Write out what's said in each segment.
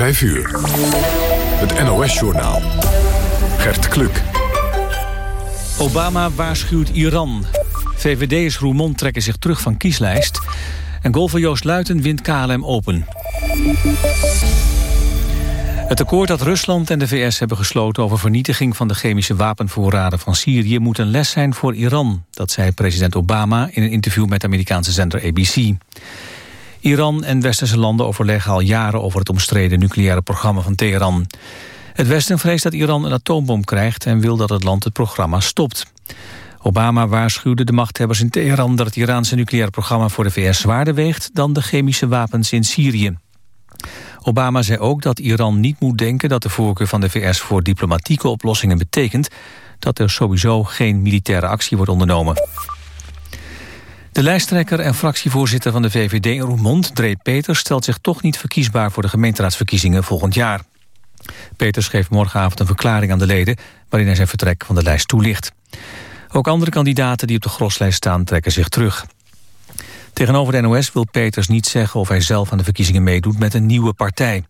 5 uur. Het NOS-journaal. Gert Kluk. Obama waarschuwt Iran. VVD'ers Roermond trekken zich terug van kieslijst. En golfer Joost Luiten wint KLM Open. Het akkoord dat Rusland en de VS hebben gesloten over vernietiging van de chemische wapenvoorraden van Syrië moet een les zijn voor Iran. Dat zei president Obama in een interview met de Amerikaanse zender ABC. Iran en westerse landen overleggen al jaren over het omstreden nucleaire programma van Teheran. Het Westen vreest dat Iran een atoombom krijgt en wil dat het land het programma stopt. Obama waarschuwde de machthebbers in Teheran dat het Iraanse nucleaire programma voor de VS zwaarder weegt dan de chemische wapens in Syrië. Obama zei ook dat Iran niet moet denken dat de voorkeur van de VS voor diplomatieke oplossingen betekent dat er sowieso geen militaire actie wordt ondernomen. De lijsttrekker en fractievoorzitter van de VVD in Roermond, Dree Peters, stelt zich toch niet verkiesbaar voor de gemeenteraadsverkiezingen volgend jaar. Peters geeft morgenavond een verklaring aan de leden waarin hij zijn vertrek van de lijst toelicht. Ook andere kandidaten die op de groslijst staan trekken zich terug. Tegenover de NOS wil Peters niet zeggen of hij zelf aan de verkiezingen meedoet met een nieuwe partij.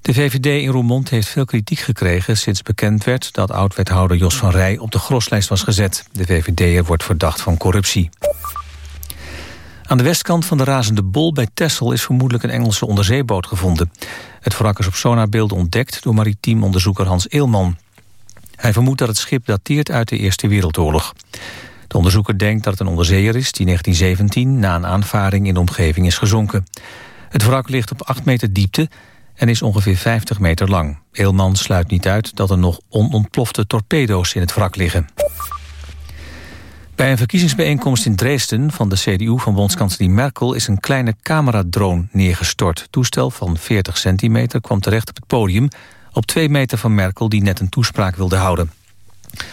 De VVD in Roermond heeft veel kritiek gekregen sinds bekend werd dat oud-wethouder Jos van Rij op de groslijst was gezet. De VVD'er wordt verdacht van corruptie. Aan de westkant van de razende bol bij Texel is vermoedelijk een Engelse onderzeeboot gevonden. Het wrak is op sonarbeelden ontdekt door maritiem onderzoeker Hans Eelman. Hij vermoedt dat het schip dateert uit de Eerste Wereldoorlog. De onderzoeker denkt dat het een onderzeeër is die 1917 na een aanvaring in de omgeving is gezonken. Het wrak ligt op 8 meter diepte en is ongeveer 50 meter lang. Eelman sluit niet uit dat er nog onontplofte torpedo's in het wrak liggen. Bij een verkiezingsbijeenkomst in Dresden van de CDU van bondskanselier Merkel is een kleine cameradrone neergestort. toestel van 40 centimeter kwam terecht op het podium op 2 meter van Merkel die net een toespraak wilde houden.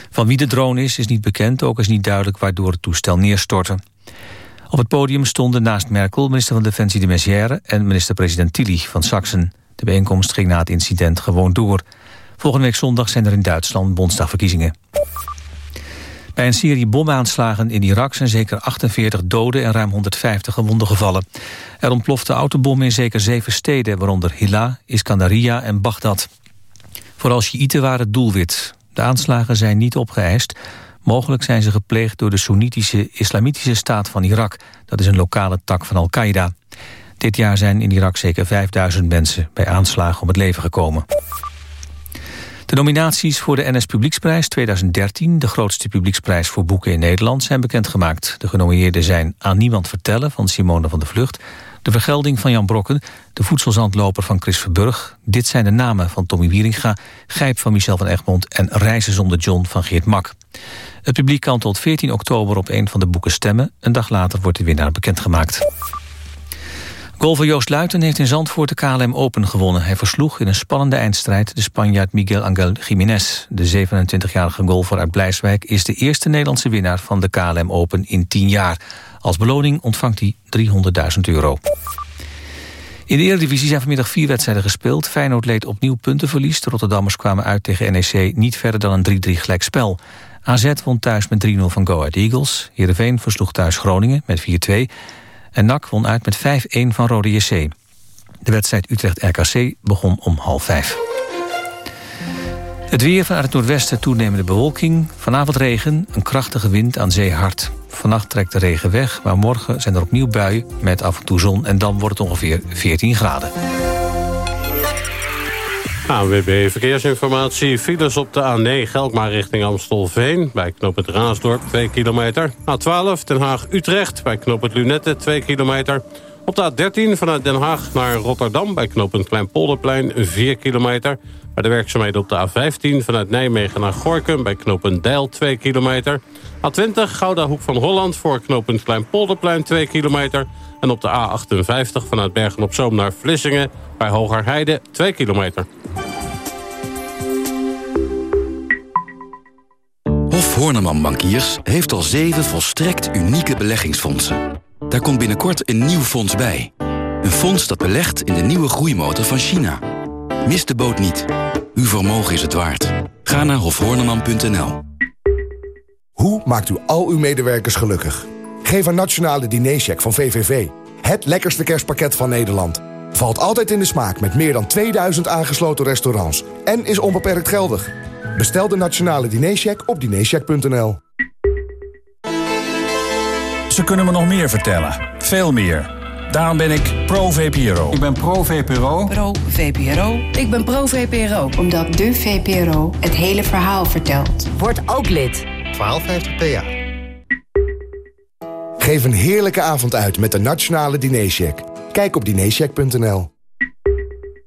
Van wie de drone is, is niet bekend. Ook is niet duidelijk waardoor het toestel neerstortte. Op het podium stonden naast Merkel minister van Defensie de Maizière... en minister-president Tilly van Sachsen. De bijeenkomst ging na het incident gewoon door. Volgende week zondag zijn er in Duitsland bondsdagverkiezingen. Bij een serie bomaanslagen in Irak zijn zeker 48 doden en ruim 150 gewonden gevallen. Er ontplofte autobommen in zeker zeven steden, waaronder Hila, Iskandaria en Bagdad. Vooral Sjiïten waren doelwit. De aanslagen zijn niet opgeëist. Mogelijk zijn ze gepleegd door de Soenitische Islamitische Staat van Irak. Dat is een lokale tak van Al-Qaeda. Dit jaar zijn in Irak zeker 5000 mensen bij aanslagen om het leven gekomen. De nominaties voor de NS Publieksprijs 2013, de grootste publieksprijs voor boeken in Nederland, zijn bekendgemaakt. De genomineerden zijn Aan Niemand Vertellen van Simone van der Vlucht, De Vergelding van Jan Brokken, De Voedselzandloper van Chris Verburg. Dit zijn de namen van Tommy Wieringa, Gijp van Michel van Egmond en Reizen zonder John van Geert Mak. Het publiek kan tot 14 oktober op een van de boeken stemmen. Een dag later wordt de winnaar bekendgemaakt. Golfer Joost Luiten heeft in Zandvoort de KLM Open gewonnen. Hij versloeg in een spannende eindstrijd de Spanjaard Miguel Angel Jiménez. De 27-jarige golfer uit Blijswijk is de eerste Nederlandse winnaar van de KLM Open in 10 jaar. Als beloning ontvangt hij 300.000 euro. In de Eredivisie zijn vanmiddag vier wedstrijden gespeeld. Feyenoord leed opnieuw puntenverlies. De Rotterdammers kwamen uit tegen NEC niet verder dan een 3-3 gelijkspel. AZ won thuis met 3-0 van Go Ahead Eagles. Heerenveen versloeg thuis Groningen met 4-2. En NAC won uit met 5-1 van Rode JC. De wedstrijd Utrecht-RKC begon om half vijf. Het weer vanuit het noordwesten toenemende bewolking. Vanavond regen, een krachtige wind aan zee hard. Vannacht trekt de regen weg, maar morgen zijn er opnieuw buien... met af en toe zon en dan wordt het ongeveer 14 graden. ANWB Verkeersinformatie. Files op de A9 Gelkmaar richting Amstelveen. Bij knop het Raasdorp 2 kilometer. A12 Den Haag-Utrecht bij knop het Lunette 2 kilometer. Op de A13 vanuit Den Haag naar Rotterdam bij knooppunt Kleinpolderplein 4 kilometer. Bij de werkzaamheden op de A15 vanuit Nijmegen naar Gorkum bij knooppunt Deil 2 kilometer. A20 Gouda Hoek van Holland voor knooppunt Kleinpolderplein 2 kilometer. En op de A58 vanuit Bergen-op-Zoom naar Vlissingen bij Hogerheide 2 kilometer. Hof Horneman Bankiers heeft al zeven volstrekt unieke beleggingsfondsen. Daar komt binnenkort een nieuw fonds bij. Een fonds dat belegt in de nieuwe groeimotor van China. Mis de boot niet. Uw vermogen is het waard. Ga naar hofhorneman.nl. Hoe maakt u al uw medewerkers gelukkig? Geef een nationale dinercheck van VVV. Het lekkerste kerstpakket van Nederland. Valt altijd in de smaak met meer dan 2000 aangesloten restaurants. En is onbeperkt geldig. Bestel de Nationale Dinercheck op dinercheck.nl. Ze kunnen me nog meer vertellen. Veel meer. Daarom ben ik pro-VPRO. Ik ben pro-VPRO. Pro-VPRO. Ik ben pro-VPRO. Omdat de VPRO het hele verhaal vertelt. Word ook lid. 1250 PA. Geef een heerlijke avond uit met de Nationale Dinercheck. Kijk op dinercheck.nl.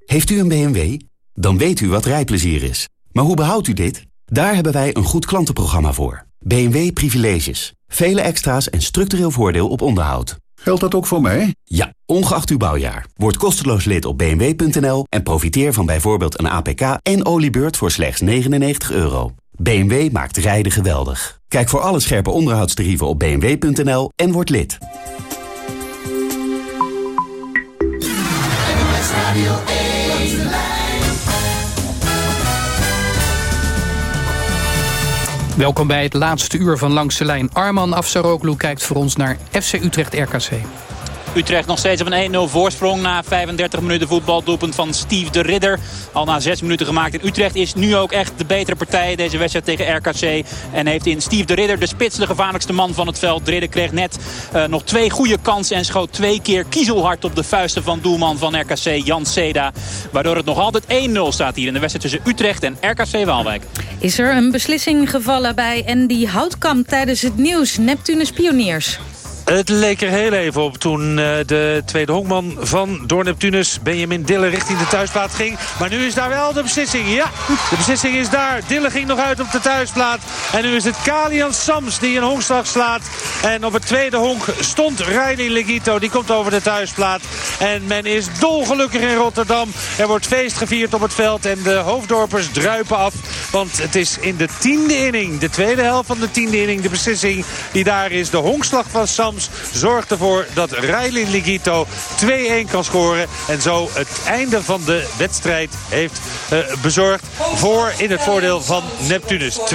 Heeft u een BMW? Dan weet u wat rijplezier is. Maar hoe behoudt u dit? Daar hebben wij een goed klantenprogramma voor. BMW Privileges. Vele extra's en structureel voordeel op onderhoud. Geldt dat ook voor mij? Ja, ongeacht uw bouwjaar. Word kosteloos lid op bmw.nl en profiteer van bijvoorbeeld een APK en oliebeurt voor slechts 99 euro. BMW maakt rijden geweldig. Kijk voor alle scherpe onderhoudstarieven op bmw.nl en word lid. Welkom bij het laatste uur van Langs de Lijn. Arman Afsaroglu kijkt voor ons naar FC Utrecht RKC. Utrecht nog steeds op een 1-0 voorsprong na 35 minuten voetbal. Doelpunt van Steve de Ridder. Al na 6 minuten gemaakt. En Utrecht is nu ook echt de betere partij deze wedstrijd tegen RKC. En heeft in Steve de Ridder de spits de gevaarlijkste man van het veld. De Ridder kreeg net uh, nog twee goede kansen. En schoot twee keer kiezelhard op de vuisten van doelman van RKC Jan Seda. Waardoor het nog altijd 1-0 staat hier in de wedstrijd tussen Utrecht en RKC Waalwijk. Is er een beslissing gevallen bij Andy Houtkamp tijdens het nieuws Neptunus Pioniers? Het leek er heel even op toen uh, de tweede honkman van Door Neptunus, Benjamin Dille, richting de thuisplaat ging. Maar nu is daar wel de beslissing. Ja, de beslissing is daar. Dille ging nog uit op de thuisplaat. En nu is het Kalian Sams die een honkslag slaat. En op het tweede honk stond Riley Legito. Die komt over de thuisplaat. En men is dolgelukkig in Rotterdam. Er wordt feest gevierd op het veld. En de hoofddorpers druipen af. Want het is in de tiende inning, de tweede helft van de tiende inning... de beslissing die daar is. De honkslag van Sams zorgt ervoor dat Riley Ligito 2-1 kan scoren. En zo het einde van de wedstrijd heeft uh, bezorgd voor in het voordeel van Neptunus. 2-1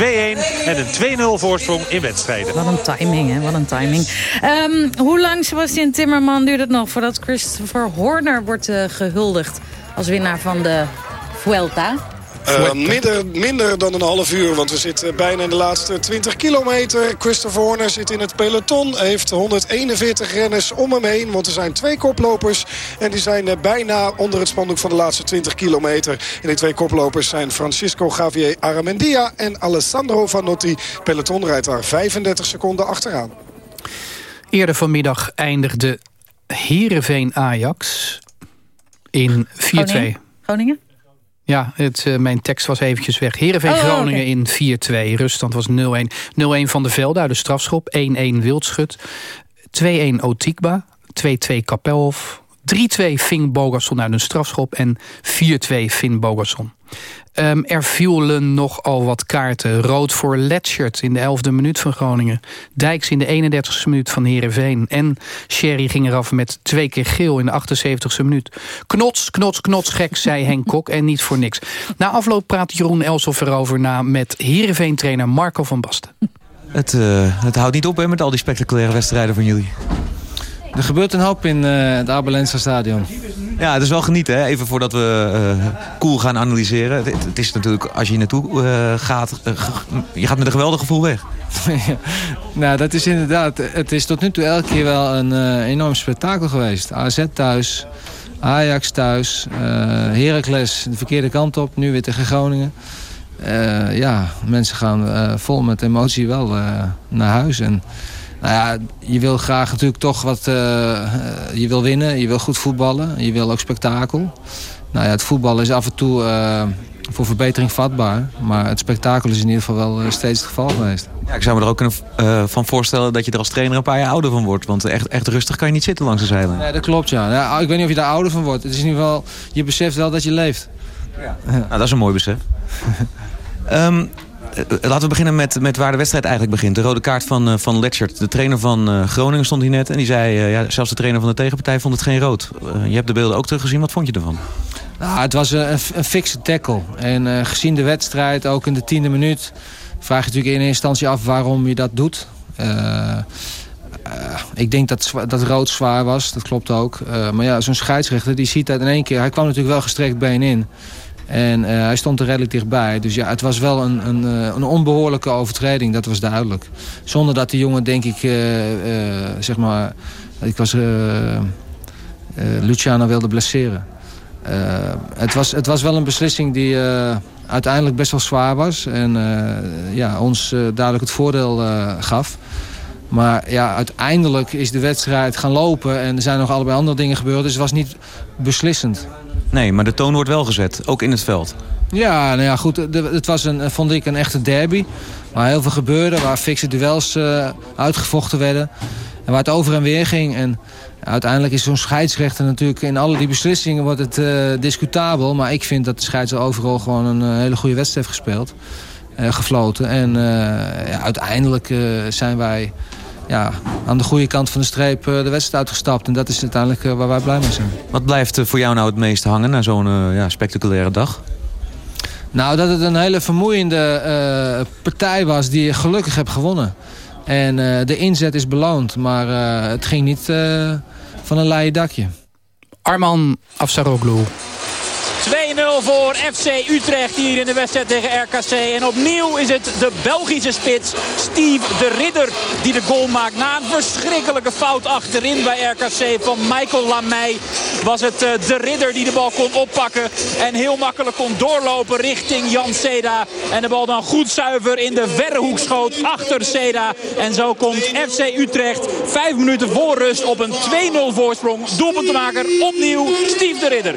en een 2-0 voorsprong in wedstrijden. Wat een timing, hè? Wat een timing. Um, hoe lang, Sebastian Timmerman, duurt het nog voordat Christopher Horner wordt uh, gehuldigd als winnaar van de Vuelta? Uh, minder, minder dan een half uur, want we zitten bijna in de laatste 20 kilometer. Christopher Horner zit in het peloton. Hij heeft 141 renners om hem heen, want er zijn twee koplopers. En die zijn uh, bijna onder het spandoek van de laatste 20 kilometer. En die twee koplopers zijn Francisco Javier Aramendia en Alessandro Vanotti. Peloton rijdt daar 35 seconden achteraan. Eerder vanmiddag eindigde Heerenveen-Ajax in 4-2. Groningen? Groningen? Ja, het, uh, mijn tekst was eventjes weg. Heerenveen Oh, Groningen in 4-2. Ruststand was 0-1. 0-1 Van de Velde uit de strafschop. 1-1 Wildschut. 2-1 Otikba. 2-2 Kapelhof. 3-2 Finn Bogason uit een strafschop. En 4-2 Finn Bogason. Um, er vielen nogal wat kaarten. Rood voor Letchert in de 11e minuut van Groningen. Dijks in de 31e minuut van Heerenveen. En Sherry ging eraf met twee keer geel in de 78e minuut. Knots, knots, knots, gek, zei Henk Kok. En niet voor niks. Na afloop praat Jeroen Elsof erover na met Heerenveen-trainer Marco van Basten. Het, uh, het houdt niet op hè, met al die spectaculaire wedstrijden van jullie. Er gebeurt een hoop in uh, het Abelensa stadion. Ja, het is wel genieten, hè? even voordat we uh, cool gaan analyseren. Het, het, is natuurlijk, als je hier naartoe uh, gaat, je gaat met een geweldig gevoel weg. nou, dat is inderdaad, het is tot nu toe elke keer wel een enorm spektakel geweest. AZ thuis, Ajax thuis, Heracles de verkeerde kant op, nu weer tegen Groningen. ja, mensen gaan vol met emotie wel naar huis en... Nou ja, je wil graag natuurlijk toch wat... Uh, je wil winnen, je wil goed voetballen, je wil ook spektakel. Nou ja, het voetbal is af en toe uh, voor verbetering vatbaar. Maar het spektakel is in ieder geval wel steeds het geval geweest. Ja, ik zou me er ook kunnen, van voorstellen dat je er als trainer een paar jaar ouder van wordt. Want echt, echt rustig kan je niet zitten langs de zijlijn. Nee, dat klopt ja. ja. Ik weet niet of je daar ouder van wordt. Het is in ieder geval, je beseft wel dat je leeft. Ja. Nou, dat is een mooi besef. um, laten we beginnen met, met waar de wedstrijd eigenlijk begint. De rode kaart van, uh, van Letchert. De trainer van uh, Groningen stond hier net. En die zei, ja, zelfs de trainer van de tegenpartij vond het geen rood. je hebt de beelden ook teruggezien. Wat vond je ervan? Nou, het was een, een fikse tackle. En gezien de wedstrijd, ook in de tiende minuut... vraag je natuurlijk in eerste instantie af waarom je dat doet. ik denk dat, dat rood zwaar was, dat klopt ook. maar ja, zo'n scheidsrechter die ziet dat in één keer... Hij kwam natuurlijk wel gestrekt been in. En hij stond er redelijk dichtbij. Dus ja, het was wel een, een, een onbehoorlijke overtreding, dat was duidelijk. Zonder dat die jongen, denk ik, zeg maar... Ik was... Luciano wilde blesseren. het, was, het was wel een beslissing die uiteindelijk best wel zwaar was. En ja, ons duidelijk het voordeel gaf. Maar ja, uiteindelijk is de wedstrijd gaan lopen. En er zijn nog allebei andere dingen gebeurd. Dus het was niet beslissend. Nee, maar de toon wordt wel gezet. Ook in het veld. Ja, nou ja, goed. Het was, een, vond ik, een echte derby. Waar heel veel gebeurde. Waar fikse duels uitgevochten werden. En waar het over en weer ging. En Uiteindelijk is zo'n scheidsrechter natuurlijk in alle die beslissingen wordt het uh, discutabel. Maar ik vind dat de scheidsrechter overal gewoon een hele goede wedstrijd heeft gespeeld. Uh, gefloten. En ja, uiteindelijk zijn wij ja, aan de goede kant van de streep de wedstrijd uitgestapt. En dat is uiteindelijk waar wij blij mee zijn. Wat blijft voor jou nou het meest hangen na zo'n ja, spectaculaire dag? Nou, dat het een hele vermoeiende partij was die je gelukkig hebt gewonnen. En de inzet is beloond, maar het ging niet van een laaie dakje. Arman Afsaroglu. 2-0 voor FC Utrecht hier in de wedstrijd tegen RKC. En opnieuw is het de Belgische spits Steve de Ridder die de goal maakt. Na een verschrikkelijke fout achterin bij RKC van Michael Lamey was het eh, de Ridder die de bal kon oppakken. En heel makkelijk kon doorlopen richting Jan Seda. En de bal dan goed zuiver in de verre hoek schoot achter Seda. En zo komt FC Utrecht vijf minuten voor rust op een 2-0 voorsprong. Doelpuntenmaker opnieuw Steve de Ridder.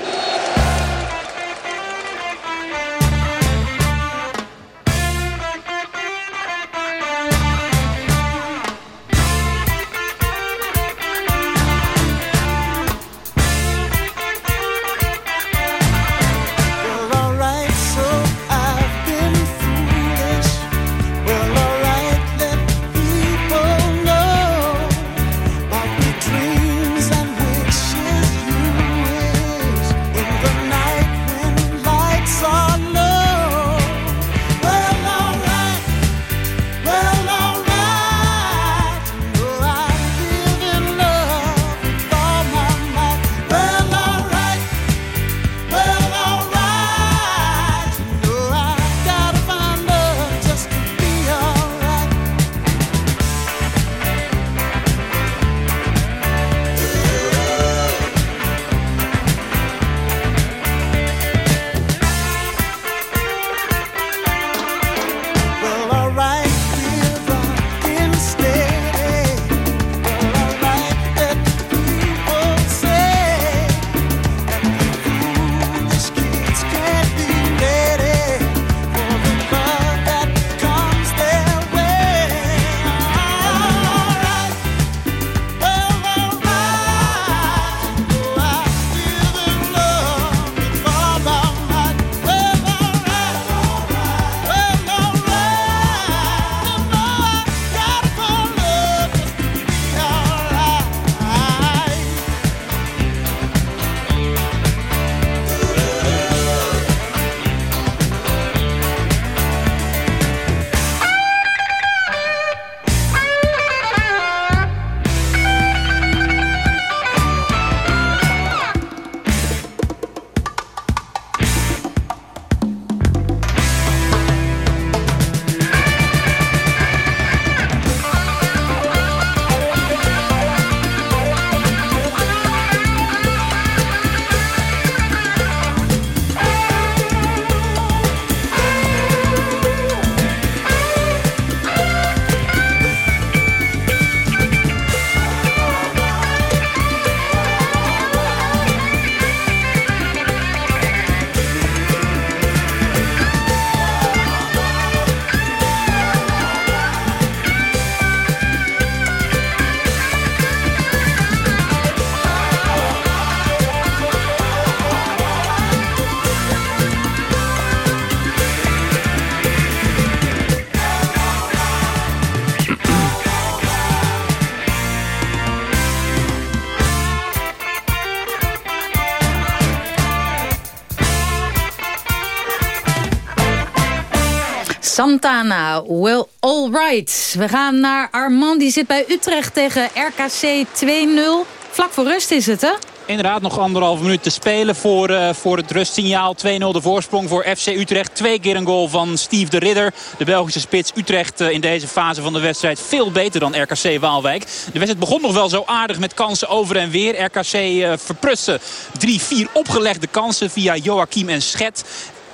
Santana, well, all right. We gaan naar Armand, die zit bij Utrecht tegen RKC 2-0. Vlak voor rust is het, hè? Inderdaad, nog anderhalve minuut te spelen voor, uh, voor het rustsignaal. 2-0 de voorsprong voor FC Utrecht. Twee keer een goal van Steve de Ridder. De Belgische spits Utrecht uh, in deze fase van de wedstrijd veel beter dan RKC Waalwijk. De wedstrijd begon nog wel zo aardig met kansen over en weer. RKC uh, verpruste 3-4 opgelegde kansen via Joachim en Schet.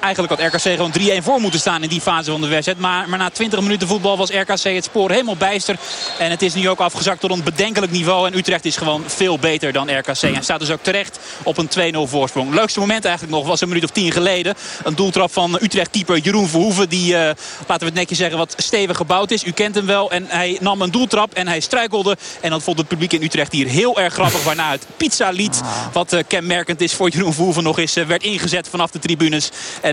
Eigenlijk had RKC gewoon 3-1 voor moeten staan in die fase van de wedstrijd. Maar, maar na 20 minuten voetbal was RKC het spoor helemaal bijster. En het is nu ook afgezakt tot een bedenkelijk niveau. En Utrecht is gewoon veel beter dan RKC. En staat dus ook terecht op een 2-0 voorsprong. Leukste moment eigenlijk nog was een minuut of tien geleden. Een doeltrap van Utrecht-keeper Jeroen Verhoeven. Die, uh, laten we het netjes zeggen, wat stevig gebouwd is. U kent hem wel. En hij nam een doeltrap en hij struikelde. En dat vond het publiek in Utrecht hier heel erg grappig. Waarna het pizza-lied, wat uh, kenmerkend is voor Jeroen Verhoeven nog eens, uh, werd ingezet vanaf de tribunes.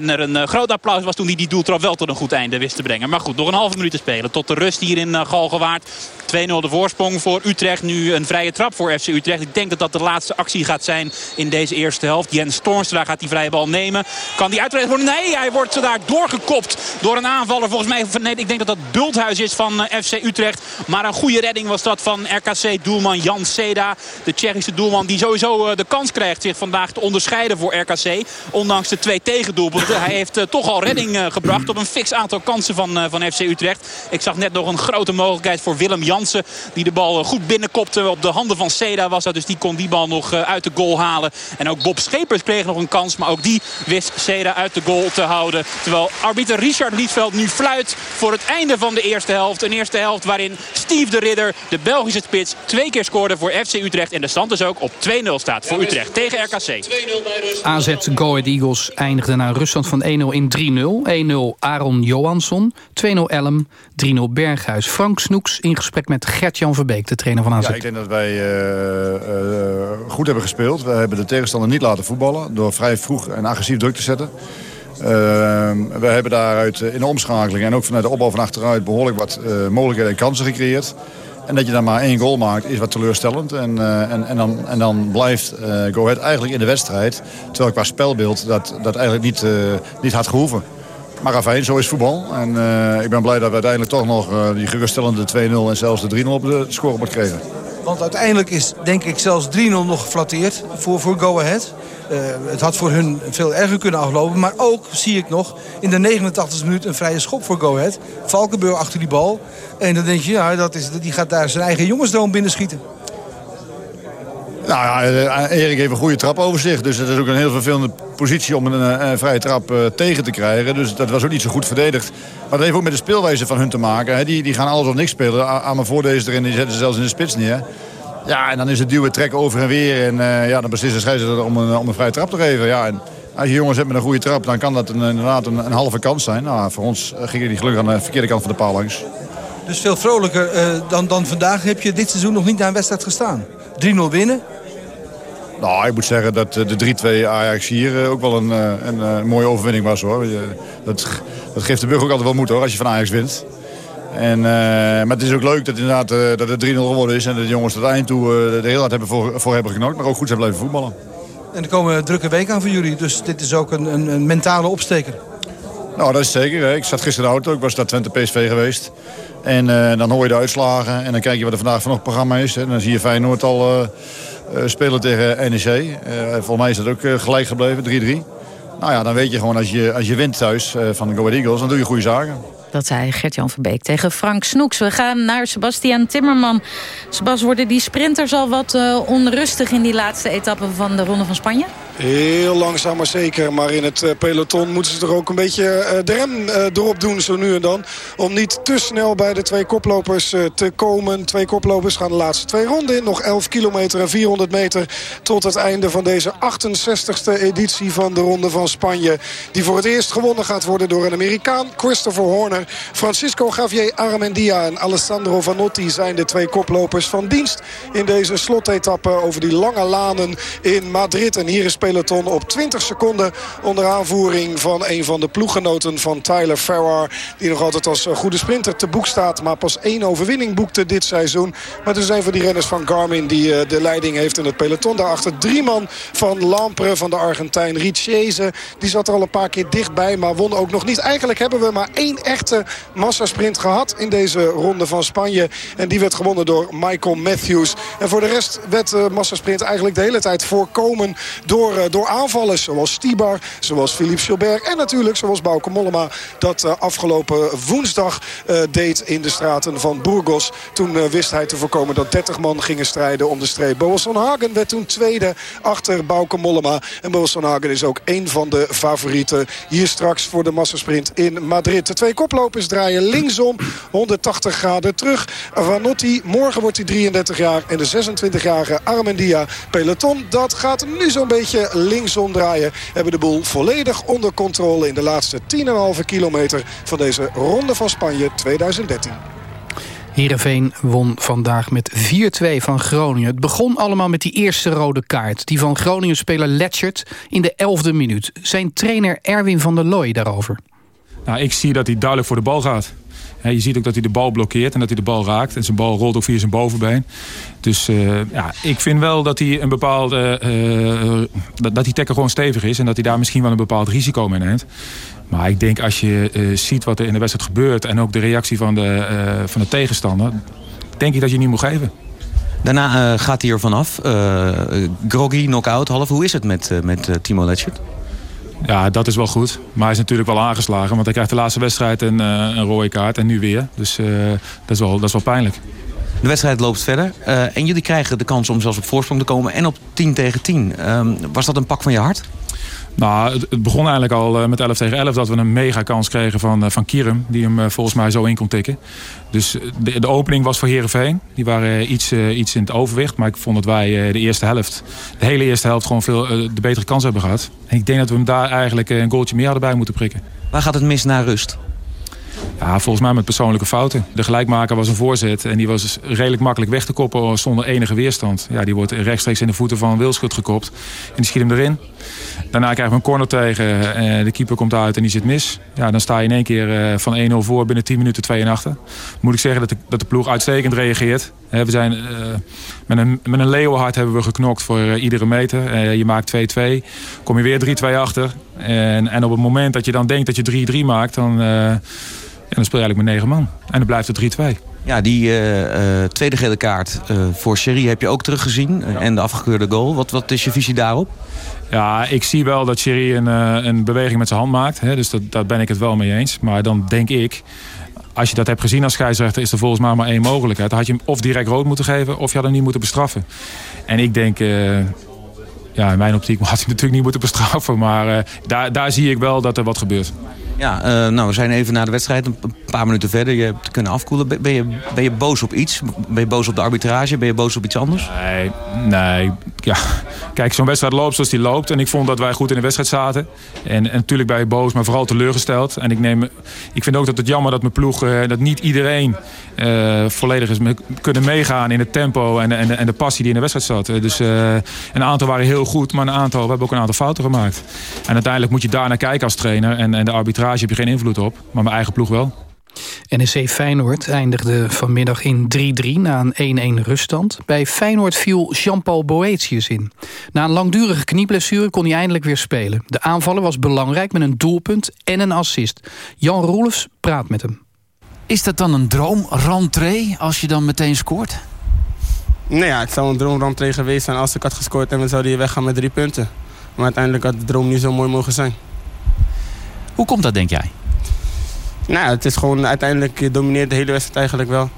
Er een uh, groot applaus was toen hij die doeltrap wel tot een goed einde wist te brengen. Maar goed, nog een halve minuut te spelen. Tot de rust hier in uh, Galgenwaard. 2-0 de voorsprong voor Utrecht. Nu een vrije trap voor FC Utrecht. Ik denk dat dat de laatste actie gaat zijn in deze eerste helft. Jens Toornstra gaat die vrije bal nemen. Kan die uitreden worden? Nee, hij wordt daar doorgekopt door een aanvaller. Volgens mij, nee, ik denk dat dat Bulthuis is van uh, FC Utrecht. Maar een goede redding was dat van RKC-doelman Jan Seda. De Tsjechische doelman die sowieso de kans krijgt zich vandaag te onderscheiden voor RKC. Ondanks de twee tegendoelpunten. Hij heeft uh, toch al redding uh, gebracht op een fix aantal kansen van, uh, van FC Utrecht. Ik zag net nog een grote mogelijkheid voor Willem Jansen. Die de bal goed binnenkopte op de handen van Seda was dat. Dus die kon die bal nog uit de goal halen. En ook Bob Schepers kreeg nog een kans. Maar ook die wist Seda uit de goal te houden. Terwijl arbiter Richard Lietveld nu fluit voor het einde van de eerste helft. Een eerste helft waarin Steve de Ridder, de Belgische spits, twee keer scoorde voor FC Utrecht. En de stand dus ook op 2-0 staat voor Utrecht tegen RKC. AZ Go Ahead Eagles eindigde na een van 1-0 in 3-0. 1-0 Aaron Johansson, 2-0 Elm, 3-0 Berghuis. Frank Snoeks in gesprek met Gert-Jan Verbeek, de trainer van AZ. Ja, ik denk dat wij uh, uh, goed hebben gespeeld. We hebben de tegenstander niet laten voetballen... door vrij vroeg en agressief druk te zetten. Uh, we hebben daaruit in de omschakeling en ook vanuit de opbouw van achteruit... behoorlijk wat mogelijkheden en kansen gecreëerd. En dat je dan maar één goal maakt is wat teleurstellend. En, uh, en, en, dan, en dan blijft uh, Go Ahead eigenlijk in de wedstrijd. Terwijl qua spelbeeld dat, dat eigenlijk niet, uh, niet had gehoeven. Maar afijn, zo is voetbal. En ik ben blij dat we uiteindelijk toch nog die geruststellende 2-0 en zelfs de 3-0 op de scorebord kregen. Want uiteindelijk is denk ik zelfs 3-0 nog geflatteerd voor, voor Go Ahead. Uh, het had voor hun veel erger kunnen aflopen. Maar ook zie ik nog in de 89e minuut een vrije schop voor Go Ahead. Valkenburg achter die bal. En dan denk je, ja, dat is, die gaat daar zijn eigen jongensdroom binnenschieten. Nou ja, Erik heeft een goede trap over zich. Dus dat is ook een heel vervelende positie om een, een vrije trap uh, tegen te krijgen. Dus dat was ook niet zo goed verdedigd. Maar dat heeft ook met de speelwijze van hun te maken. Hè. Die, die gaan alles of niks spelen. Aan mijn voordeze erin, die zetten ze zelfs in de spits neer. Ja, en dan is het duwen, trekken over en weer. En ja, dan de scheidsrechter om een, om een vrije trap te geven. Ja, en als je jongens hebt met een goede trap, dan kan dat inderdaad een, een, halve kans zijn. Nou, voor ons gingen die gelukkig aan de verkeerde kant van de paal langs. Dus veel vrolijker dan, dan vandaag heb je dit seizoen nog niet een wedstrijd gestaan. 3-0 winnen. Nou, ik moet zeggen dat de 3-2 Ajax hier ook wel een, een, een, mooie overwinning was. hoor. Dat, dat geeft de burger ook altijd wel moed hoor, als je van Ajax wint. En, uh, maar het is ook leuk dat, inderdaad, uh, dat het 3-0 geworden is. En dat de jongens tot eind toe uh, er heel hard hebben voor, voor hebben genoten. Maar ook goed zijn blijven voetballen. En er komen drukke weken aan voor jullie. Dus dit is ook een, een, een mentale opsteker. Nou, dat is zeker. Hè. Ik zat gisteren in de auto. Ik was naar Twente PSV geweest. En dan hoor je de uitslagen. En dan kijk je wat er vandaag van nog programma is. En dan zie je Feyenoord al spelen tegen NEC. volgens mij is dat ook gelijk gebleven. 3-3. Nou ja, dan weet je gewoon als je, als je wint thuis van de Go Ahead Eagles. Dan doe je goede zaken. Dat zei Gert-Jan Verbeek tegen Frank Snoeks. We gaan naar Sebastian Timmerman. Sebas, worden die sprinters al wat uh, onrustig in die laatste etappe van de Ronde van Spanje? Heel langzaam maar zeker. Maar in het peloton moeten ze er ook een beetje de rem erop doen zo nu en dan. Om niet te snel bij de twee koplopers te komen. Twee koplopers gaan de laatste twee ronden in. Nog 11 kilometer en 400 meter tot het einde van deze 68e editie van de Ronde van Spanje. Die voor het eerst gewonnen gaat worden door een Amerikaan, Christopher Horner. Francisco Javier Armendia en Alessandro Vanotti zijn de twee koplopers van dienst. In deze slotetappe over die lange lanen in Madrid. En hier is peloton op 20 seconden. Onder aanvoering van een van de ploeggenoten van Tyler Farrar. Die nog altijd als goede sprinter te boek staat. Maar pas één overwinning boekte dit seizoen. Maar er zijn van die renners van Garmin die de leiding heeft in het peloton. Daarachter drie man van Lampre van de Argentijn. Richese, die zat er al een paar keer dichtbij. Maar won ook nog niet. Eigenlijk hebben we maar één echte massasprint gehad in deze ronde van Spanje. En die werd gewonnen door Michael Matthews. En voor de rest werd de massasprint eigenlijk de hele tijd voorkomen door, door aanvallers. Zoals Stibar, zoals Philippe Gilbert en natuurlijk zoals Bauke Mollema. Dat afgelopen woensdag deed in de straten van Burgos. Toen wist hij te voorkomen dat 30 man gingen strijden om de streep. Boas Hagen werd toen tweede achter Bauke Mollema. En Boas Hagen is ook een van de favorieten hier straks voor de massasprint in Madrid. De twee koplopers draaien linksom 180 graden terug. Vanotti, morgen wordt hij 33 jaar. En de 26-jarige Armendia peloton, dat gaat nu zo'n beetje linksom draaien. Hebben de boel volledig onder controle in de laatste 10,5 kilometer van deze Ronde van Spanje 2013. Heerenveen won vandaag met 4-2 van Groningen. Het begon allemaal met die eerste rode kaart. Die van Groningen-speler Letchert in de 11e minuut. Zijn trainer Erwin van der Looy daarover. Nou, ik zie dat hij duidelijk voor de bal gaat. Je ziet ook dat hij de bal blokkeert en dat hij de bal raakt. En zijn bal rolt ook via zijn bovenbeen. Dus uh, ja, ik vind wel dat hij een bepaalde. Uh, dat, dat die tekker gewoon stevig is. En dat hij daar misschien wel een bepaald risico mee neemt. Maar ik denk als je ziet wat er in de wedstrijd gebeurt... en ook de reactie van de, van de tegenstander... denk ik dat je niet moet geven. Daarna gaat hij er vanaf. groggy, knock-out, half. Hoe is het met, met Timo Letchert? Ja, dat is wel goed. Maar hij is natuurlijk wel aangeslagen. Want hij krijgt de laatste wedstrijd een, een rode kaart. En nu weer. Dus dat, is wel, dat is wel pijnlijk. De wedstrijd loopt verder. en jullie krijgen de kans om zelfs op voorsprong te komen. En op 10 tegen 10. Ehm, was dat een pak van je hart? Nou, het, begon eigenlijk al met 11 tegen 11 dat we een mega kans kregen van, van Kierum. Die hem volgens mij zo in kon tikken. Dus de, de opening was voor Herenveen. Die waren iets, iets in het overwicht. Maar ik vond dat wij de eerste helft, de hele eerste helft, gewoon veel de betere kans hebben gehad. En ik denk dat we hem daar eigenlijk een goaltje meer hadden bij moeten prikken. Waar gaat het mis naar rust? Ja, volgens mij met persoonlijke fouten. De gelijkmaker was een voorzet en die was redelijk makkelijk weg te koppen zonder enige weerstand. Ja, die wordt rechtstreeks in de voeten van Wilschut gekopt en die schiet hem erin. Daarna krijgen we een corner tegen, en de keeper komt uit en die zit mis. Ja, dan sta je in één keer van 1-0 voor binnen 10 minuten 2 en achter. Moet ik zeggen dat de, dat de ploeg uitstekend reageert. We zijn, uh, met, een, met een hebben we geknokt voor iedere meter. Je maakt 2-2, kom je weer 3-2 achter. En, en op het moment dat je dan denkt dat je 3-3 maakt, dan... En dan speel je eigenlijk met negen man. En dan blijft het 3-2. Ja, die uh, tweede gele kaart uh, voor Sherry heb je ook teruggezien. Ja. En de afgekeurde goal. Wat, wat is je visie daarop? Ja, ik zie wel dat Sherry een, een beweging met zijn hand maakt. Hè, dus dat, daar ben ik het wel mee eens. Maar dan denk ik... Als je dat hebt gezien als scheidsrechter is er volgens mij maar één mogelijkheid. Dan had je hem of direct rood moeten geven of je had hem niet moeten bestraffen. En ik denk ja, in mijn optiek had hij natuurlijk niet moeten bestraffen. Maar uh, daar, daar zie ik wel dat er wat gebeurt. Ja, uh, nou, we zijn even na de wedstrijd, een paar minuten verder. Je hebt kunnen afkoelen. Ben je, ben je boos op iets? Ben je boos op de arbitrage? Ben je boos op iets anders? Nee, nee. Ja. Kijk, zo'n wedstrijd loopt zoals die loopt. En ik vond dat wij goed in de wedstrijd zaten. En, en natuurlijk ben je boos, maar vooral teleurgesteld. En ik, neem, ik vind ook dat het jammer dat mijn ploeg, uh, dat niet iedereen uh, volledig is kunnen meegaan in het tempo en, en, en de passie die in de wedstrijd zat. Dus een aantal waren heel goed, maar een aantal, we hebben ook een aantal fouten gemaakt. En uiteindelijk moet je daar naar kijken als trainer. En, en de arbitrage heb je geen invloed op, maar mijn eigen ploeg wel. NEC Feyenoord eindigde vanmiddag in 3-3 na een 1-1 ruststand. Bij Feyenoord viel Jean-Paul Boetius in. Na een langdurige knieblessure kon hij eindelijk weer spelen. De aanvaller was belangrijk met een doelpunt en een assist. Jan Roelofs praat met hem. Is dat dan een droomrentree als je dan meteen scoort? Nou ja, het zou een droomrentree geweest zijn als ik had gescoord... en we zouden hier weggaan met drie punten. Maar uiteindelijk had de droom niet zo mooi mogen zijn. Hoe komt dat, denk jij? Nou, het is gewoon uiteindelijk, domineert de hele wedstrijd eigenlijk wel.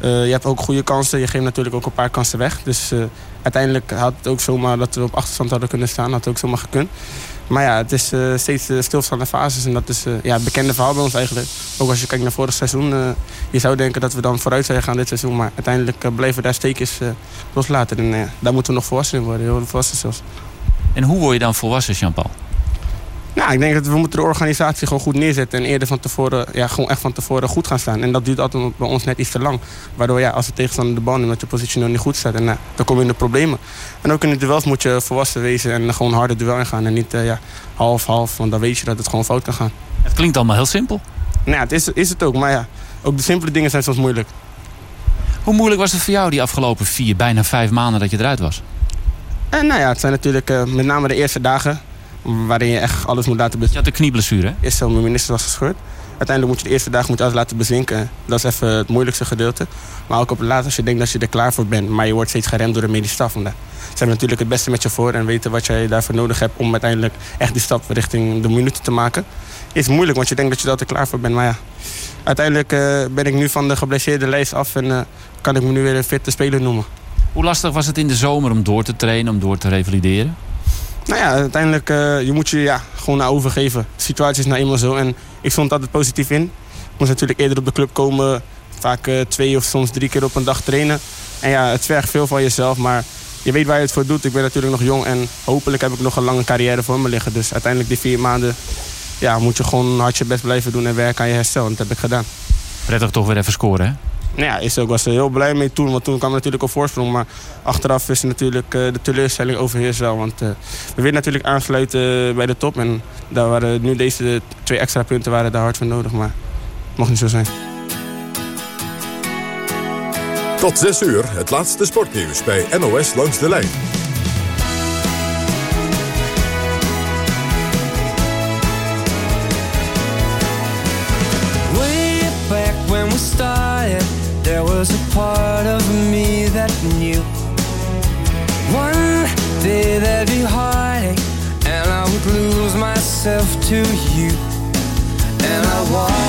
Uh, je hebt ook goede kansen, je geeft natuurlijk ook een paar kansen weg. Dus uh, uiteindelijk had het ook zomaar dat we op achterstand hadden kunnen staan. Had het ook zomaar gekund. Maar ja, het is uh, steeds stilstaande fases. En dat is ja, het bekende verhaal bij ons eigenlijk. Ook als je kijkt naar vorig seizoen. je zou denken dat we dan vooruit zijn gaan dit seizoen. Maar uiteindelijk bleven daar steekjes loslaten. En daar moeten we nog volwassen in worden. Heel volwassen zelfs. En hoe word je dan volwassen, Jean-Paul? Nou, ik denk dat we moeten de organisatie gewoon goed neerzetten. En eerder van tevoren, ja, gewoon echt van tevoren goed gaan staan. En dat duurt altijd bij ons net iets te lang. Waardoor ja, als de tegenstander de bal neemt, dat je positie nog niet goed staat. En uh, dan kom je in de problemen. En ook in de duels moet je volwassen wezen en gewoon harder duel ingaan. En niet uh, ja, half-half, want dan weet je dat het gewoon fout kan gaan. Het klinkt allemaal heel simpel. Nou ja, het is, is het ook. Maar ja, ook de simpele dingen zijn soms moeilijk. Hoe moeilijk was het voor jou die afgelopen vier, bijna vijf maanden dat je eruit was? En nou ja, het zijn natuurlijk uh, met name de eerste dagen waarin je echt alles moet laten bezinken. Je had een knieblessure, hè? Zo mijn minister was gescheurd. Uiteindelijk moet je de eerste dagen moet je alles laten bezinken. Dat is even het moeilijkste gedeelte. Maar ook op het laatste, als je denkt dat je er klaar voor bent... maar je wordt steeds geremd door de medische staf. Ze hebben natuurlijk het beste met je voor... en weten wat jij daarvoor nodig hebt... om uiteindelijk echt die stap richting de minuten te maken. Is moeilijk, want je denkt dat je er klaar voor bent. Maar ja, uiteindelijk uh, ben ik nu van de geblesseerde lijst af... en uh, kan ik me nu weer een fitte speler noemen. Hoe lastig was het in de zomer om door te trainen, om door te revalideren? Nou ja, uiteindelijk uh, je moet je ja, gewoon naar overgeven. De situatie is nou eenmaal zo en ik stond altijd positief in. Ik moest natuurlijk eerder op de club komen. Vaak uh, twee of soms drie keer op een dag trainen. En ja, het vergt veel van jezelf, maar je weet waar je het voor doet. Ik ben natuurlijk nog jong en hopelijk heb ik nog een lange carrière voor me liggen. Dus uiteindelijk die vier maanden ja, moet je gewoon hard je best blijven doen en werken aan je herstel. En dat heb ik gedaan. Prettig toch weer even scoren, hè? Nou ja, ook, was er heel blij mee toen. Want toen kwam natuurlijk op voorsprong. Maar achteraf is natuurlijk uh, de teleurstelling overheerst wel. Want uh, we willen natuurlijk aansluiten bij de top. En daar waren nu deze twee extra punten waren daar hard voor nodig. Maar het mocht niet zo zijn. Tot 6 uur, het laatste sportnieuws bij NOS Langs de Lijn. Day there'd be heartache And I would lose myself to you. And I walked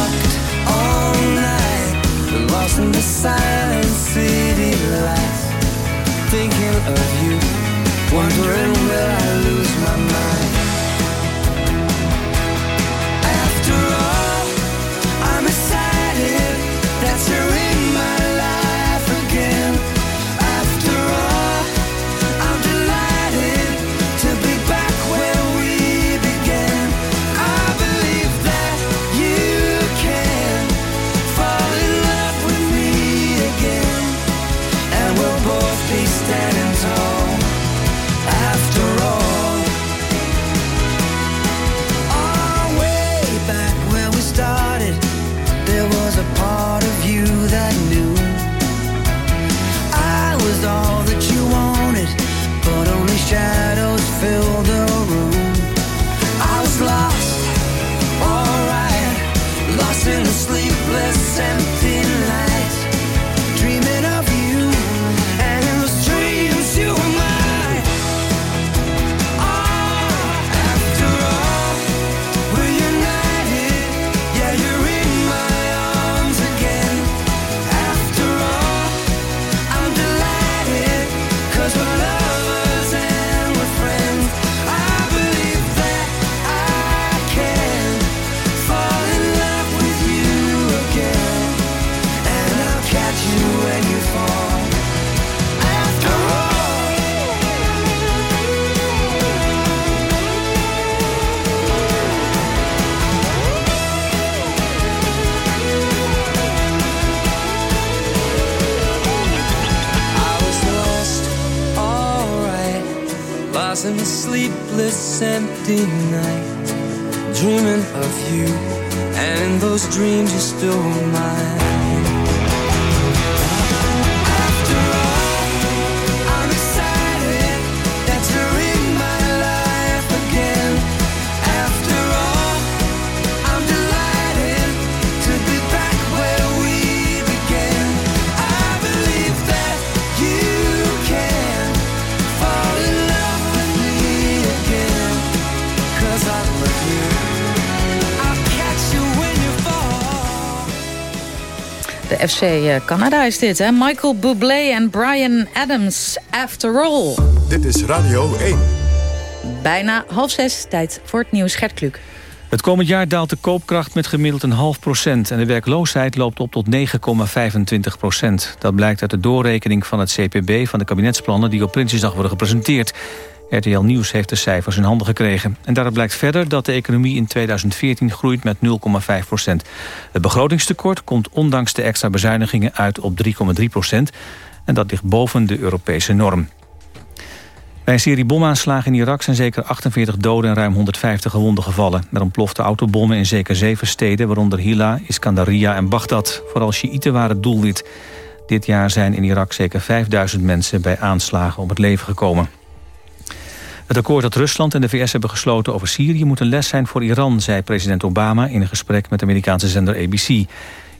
A sleepless, empty night. Dreaming of you, and in those dreams you still mine. De FC eh, Canada is dit, hè? Michael Bublé en Brian Adams, After All. Dit is Radio 1. Bijna half zes, tijd voor het nieuws. Gert Kluk. Het komend jaar daalt de koopkracht met gemiddeld een half procent... en de werkloosheid loopt op tot 9,25 procent. Dat blijkt uit de doorrekening van het CPB van de kabinetsplannen... die op Prinsjesdag worden gepresenteerd. RTL Nieuws heeft de cijfers in handen gekregen. En daaruit blijkt verder dat de economie in 2014 groeit met 0,5 procent. Het begrotingstekort komt ondanks de extra bezuinigingen uit op 3,3 procent. En dat ligt boven de Europese norm. Bij een serie bomaanslagen in Irak zijn zeker 48 doden en ruim 150 gewonden gevallen. Er ontplofte autobommen in zeker zeven steden, waaronder Hila, Iskandaria en Bagdad. Vooral Sjiïten waren doelwit. Dit jaar zijn in Irak zeker 5000 mensen bij aanslagen om het leven gekomen. Het akkoord dat Rusland en de VS hebben gesloten over Syrië... moet een les zijn voor Iran, zei president Obama... in een gesprek met de Amerikaanse zender ABC.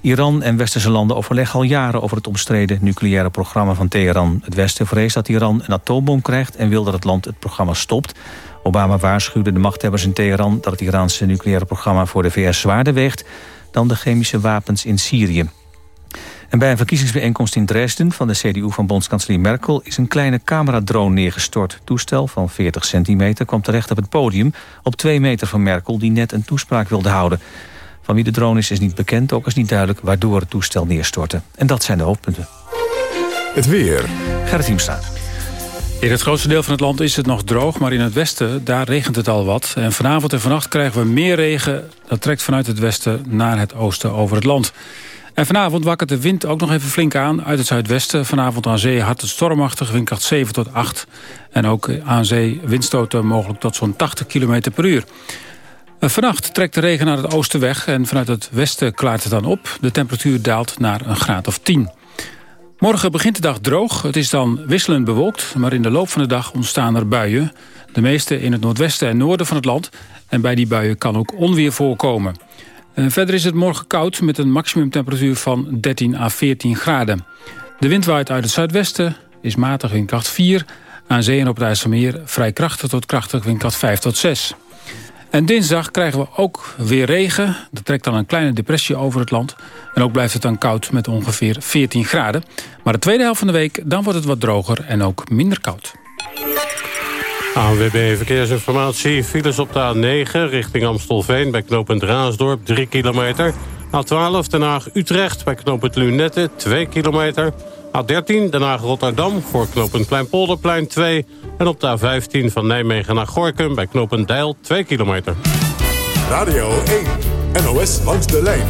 Iran en westerse landen overleggen al jaren... over het omstreden nucleaire programma van Teheran. Het Westen vreest dat Iran een atoombom krijgt... en wil dat het land het programma stopt. Obama waarschuwde de machthebbers in Teheran... dat het Iraanse nucleaire programma voor de VS zwaarder weegt... dan de chemische wapens in Syrië. En bij een verkiezingsbijeenkomst in Dresden van de CDU van bondskanselier Merkel is een kleine cameradrone neergestort. Het toestel van 40 centimeter kwam terecht op het podium op 2 meter van Merkel die net een toespraak wilde houden. Van wie de drone is is niet bekend, ook is niet duidelijk waardoor het toestel neerstortte. En dat zijn de hoofdpunten. Het weer. Gerrit Hiemstra. In het grootste deel van het land is het nog droog, maar in het westen, daar regent het al wat. En vanavond en vannacht krijgen we meer regen. Dat trekt vanuit het westen naar het oosten over het land. En vanavond wakkert de wind ook nog even flink aan uit het zuidwesten. Vanavond aan zee hard het stormachtig, windkracht 7 tot 8. En ook aan zee windstoten mogelijk tot zo'n 80 km per uur. Eh, Vannacht trekt de regen naar het oosten weg en vanuit het westen klaart het dan op. De temperatuur daalt naar een graad of 10. Morgen begint de dag droog. Het is dan wisselend bewolkt, maar in de loop van de dag ontstaan er buien. De meeste in het noordwesten en noorden van het land. En bij die buien kan ook onweer voorkomen. Eh, verder is het morgen koud met een maximumtemperatuur van 13 à 14 graden. De wind waait uit het zuidwesten, is matig windkracht 4. Aan zee en op het IJsselmeer vrij krachtig tot krachtig windkracht 5 tot 6. En dinsdag krijgen we ook weer regen. Er trekt dan een kleine depressie over het land. En ook blijft het dan koud met ongeveer 14 graden. Maar de tweede helft van de week dan wordt het wat droger en ook minder koud. ANWB Verkeersinformatie. Files op de A9 richting Amstelveen bij knooppunt Raasdorp 3 kilometer. A12 Den Haag-Utrecht bij knooppunt Lunette 2 kilometer. A13 Den Haag-Rotterdam voor knooppunt Kleinpolderplein 2. En op de A15 van Nijmegen naar Gorkum bij knooppunt Deil 2 kilometer. Radio 1. NOS langs de lijn.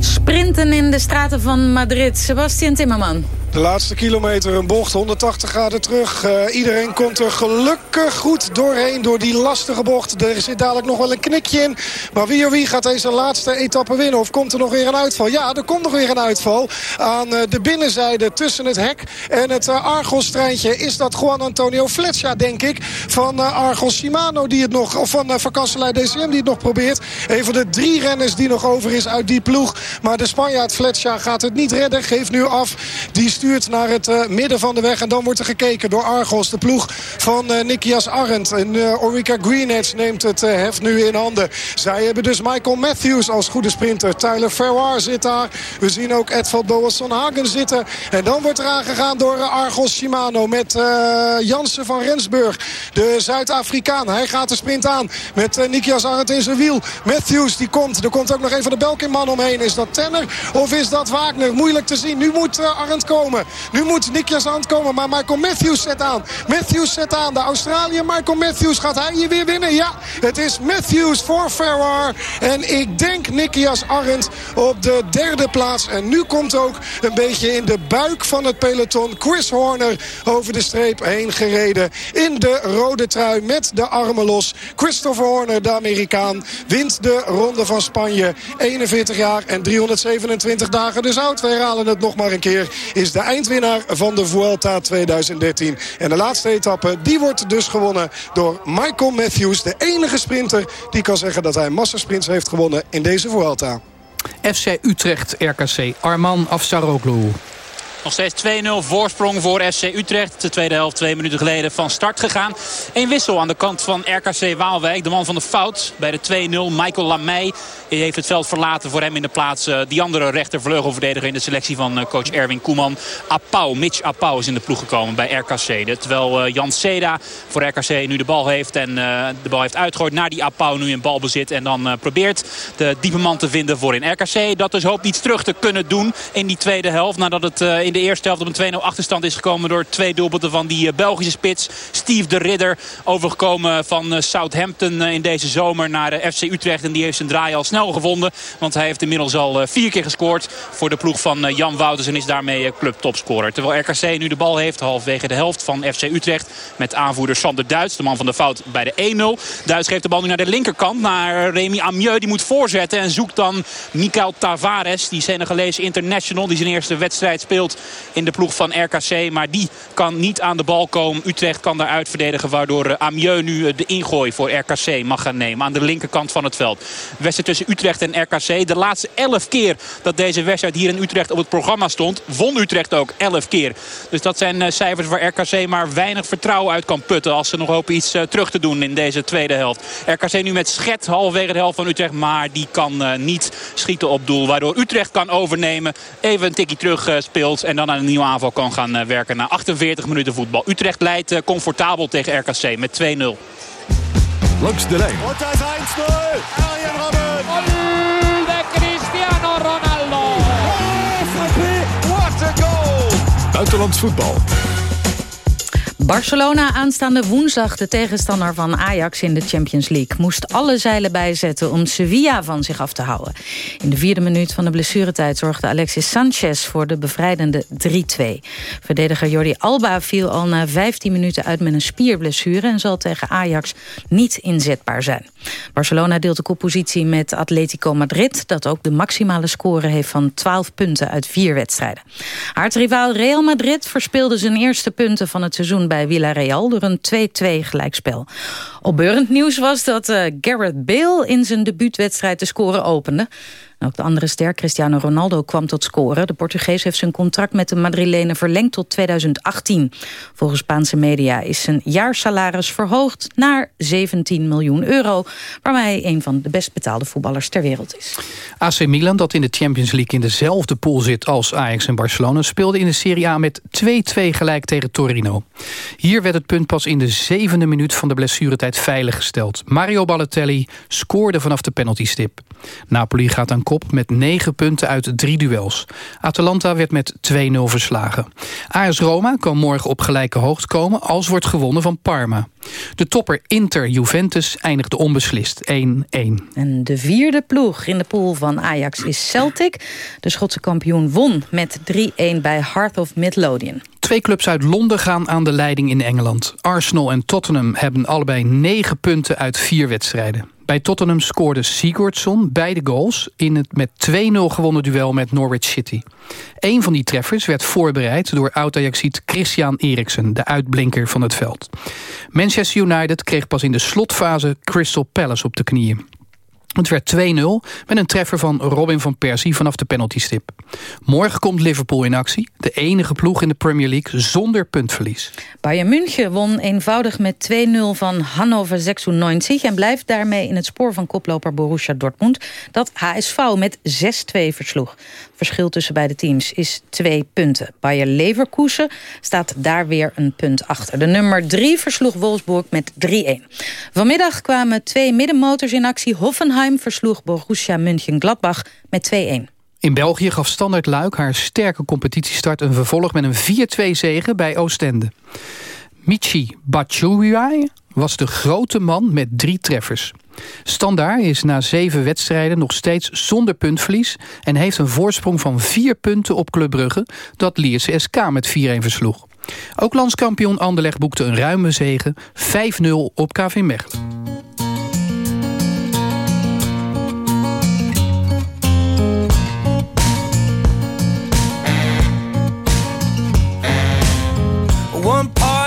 Sprinten in de straten van Madrid. Sebastian Timmerman. De laatste kilometer een bocht, 180 graden terug. Eh, iedereen komt er gelukkig goed doorheen door die lastige bocht. Er zit dadelijk nog wel een knikje in. Maar wie of wie gaat deze laatste etappe winnen? Of komt er nog weer een uitval? Ja, er komt nog weer een uitval. Aan eh, de binnenzijde tussen het hek en het uh, Argos-treintje... is dat Juan Antonio Fletcher, denk ik, van Argos Shimano... Die het nog, of van uh, DCM die het nog probeert. Een van de drie renners die nog over is uit die ploeg. Maar de Spanjaard Fletcher gaat het niet redden. Geeft nu af. Die stuurt naar het uh, midden van de weg. En dan wordt er gekeken door Argos, de ploeg van uh, Nikias Arendt. En uh, Orica Greenedge neemt het heft nu in handen. Zij hebben dus Michael Matthews als goede sprinter. Tyler Ferrar zit daar. We zien ook Edvald Boasson Hagen zitten. En dan wordt er aangegaan door Argos Shimano met Jansen van Rensburg. De Zuid-Afrikaan. Hij gaat de sprint aan met Nikias Arendt in zijn wiel. Matthews die komt. Er komt ook nog even de Belkin-man omheen. Is dat Tenner of is dat Wagner? Moeilijk te zien. Nu moet Arendt komen. Nu moet Nikias aan komen, maar Michael Matthews zet aan. Matthews zet aan. De Australiër Michael Matthews. Gaat hij hier weer winnen? Ja, het is Matthews voor Ferrar. En ik denk Nikias Arendt op de derde plaats. En nu komt ook een beetje in de buik van het peloton Chris Horner over de streep heen gereden. In de rode trui met de armen los. Christopher Horner, de Amerikaan, wint de ronde van Spanje. 41 jaar en 327 dagen dus oud. We herhalen het nog maar een keer. Is de eindwinnaar van de Vuelta 2013. En de laatste etappe, die wordt dus gewonnen door Michael Matthews. De enige sprinter die kan zeggen dat hij massasprints heeft gewonnen in deze Vuelta. FC Utrecht, RKC, Arman Afsaroglu. Nog steeds 2-0 voorsprong voor SC Utrecht. De tweede helft twee minuten geleden van start gegaan. Eén wissel aan de kant van RKC Waalwijk. De man van de fout bij de 2-0. Michael Lamey heeft het veld verlaten voor hem in de plaats. Uh, die andere rechtervleugelverdediger in de selectie van uh, coach Erwin Koeman. Apau, Mitch Apau is in de ploeg gekomen bij RKC. Terwijl uh, Jan Seda voor RKC nu de bal heeft. En de bal heeft uitgegooid naar die Apau nu in balbezit. En dan probeert de diepe man te vinden voor in RKC. Dat dus hoopt iets terug te kunnen doen in die tweede helft. Nadat het in de eerste helft op een 2-0 achterstand is gekomen... door twee doelpunten van die eh, Belgische spits. Steve de Ridder overgekomen van eh, Southampton eh, in deze zomer naar FC Utrecht. En die heeft zijn draai al snel gevonden. Want hij heeft inmiddels al vier keer gescoord voor de ploeg van Jan Wouters. En is daarmee clubtopscorer. Terwijl RKC nu de bal heeft halfwege de helft van FC Utrecht. Met aanvoerder Sander Duits, de man van de fout bij de 1-0. Duits geeft de bal nu naar de linkerkant. Naar Remy Amieux. Die moet voorzetten en zoekt dan Mikael Tavares. Die Senegalese international. Die zijn eerste wedstrijd speelt in de ploeg van RKC. Maar die kan niet aan de bal komen. Utrecht kan daaruit verdedigen. Waardoor eh, Amieux nu eh, de ingooi voor RKC mag gaan nemen. Aan de linkerkant van het veld. Wedstrijd tussen Utrecht en RKC. De laatste elf keer dat deze wedstrijd hier in Utrecht op het programma stond. Won Utrecht ook elf keer. Dus dat zijn eh, cijfers waar RKC maar weinig vertrouwen uit kan putten. Als ze nog hopen iets terug te doen in deze tweede helft. RKC nu met Schet halverwege de helft van Utrecht. Maar die kan niet schieten op doel. Waardoor Utrecht kan overnemen. Even een tikje terug speelt. En dan aan een nieuwe aanval kan gaan eh, werken. Na 48 minuten voetbal. Utrecht leidt eh, comfortabel tegen RKC met 2-0. Langs de lijn. Ist 1-0. Arjen Robben. Gol de Cristiano Ronaldo. Oh. What a goal. Buitenlands voetbal. Barcelona aanstaande woensdag, de tegenstander van Ajax in de Champions League... moest alle zeilen bijzetten om Sevilla van zich af te houden. In de vierde minuut van de blessuretijd zorgde Alexis Sanchez voor de bevrijdende 3-2. Verdediger Jordi Alba viel al na 15 minuten uit met een spierblessure... en zal tegen Ajax niet inzetbaar zijn. Barcelona deelt de koppositie met Atletico Madrid... dat ook de maximale score heeft van 12 punten uit vier wedstrijden. Aartsrivaal Real Madrid verspeelde zijn eerste punten van het seizoen bij Villarreal door een 2-2 gelijkspel. Opbeurend nieuws was dat uh, Gareth Bale in zijn debuutwedstrijd de score opende. Ook de andere ster, Cristiano Ronaldo, kwam tot scoren. De Portugees heeft zijn contract met de Madrilenen verlengd tot 2018. Volgens Spaanse media is zijn jaarsalaris verhoogd naar 17 miljoen euro... waarmee hij een van de best betaalde voetballers ter wereld is. AC Milan, dat in de Champions League in dezelfde pool zit als Ajax en Barcelona... speelde in de Serie A met 2-2 gelijk tegen Torino. Hier werd het punt pas in de zevende minuut van de blessuretijd veiliggesteld. Mario Balotelli scoorde vanaf de penaltystip. Napoli gaat aan kop met 9 punten uit drie duels. Atalanta werd met 2-0 verslagen. AS Roma kan morgen op gelijke hoogte komen als wordt gewonnen van Parma. De topper Inter-Juventus eindigde onbeslist 1-1. En de vierde ploeg in de pool van Ajax is Celtic. De Schotse kampioen won met 3-1 bij Heart of Midlothian. Twee clubs uit Londen gaan aan de leiding in Engeland. Arsenal en Tottenham hebben allebei 9 punten uit vier wedstrijden. Bij Tottenham scoorde Sigurdsson beide goals... in het met 2-0 gewonnen duel met Norwich City. Een van die treffers werd voorbereid door oud-Ajaxiet Christian Eriksen... de uitblinker van het veld. Manchester United kreeg pas in de slotfase Crystal Palace op de knieën. Het werd 2-0 met een treffer van Robin van Persie vanaf de penaltystip. Morgen komt Liverpool in actie. De enige ploeg in de Premier League zonder puntverlies. Bayern München won eenvoudig met 2-0 van Hannover 96... en blijft daarmee in het spoor van koploper Borussia Dortmund... dat HSV met 6-2 versloeg. Verschil tussen beide teams is twee punten. Bayer Leverkusen staat daar weer een punt achter. De nummer 3 versloeg Wolfsburg met 3-1. Vanmiddag kwamen twee middenmotors in actie. Hoffenheim versloeg Borussia München-Gladbach met 2-1. In België gaf Standard Luik haar sterke competitiestart een vervolg met een 4-2 zege bij Oostende. Michi Batshuayi was de grote man met drie treffers. Standaard is na zeven wedstrijden nog steeds zonder puntverlies... en heeft een voorsprong van vier punten op Club Brugge... dat Lierse SK met 4-1 versloeg. Ook landskampioen Anderlecht boekte een ruime zege 5-0 op KV Mechelen.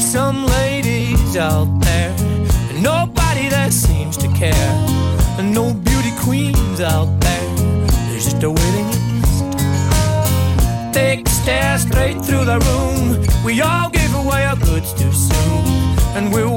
Some ladies out there, and nobody that seems to care. And no beauty queens out there, there's just a waiting list. A stare straight through the room. We all give away our goods too soon. And we're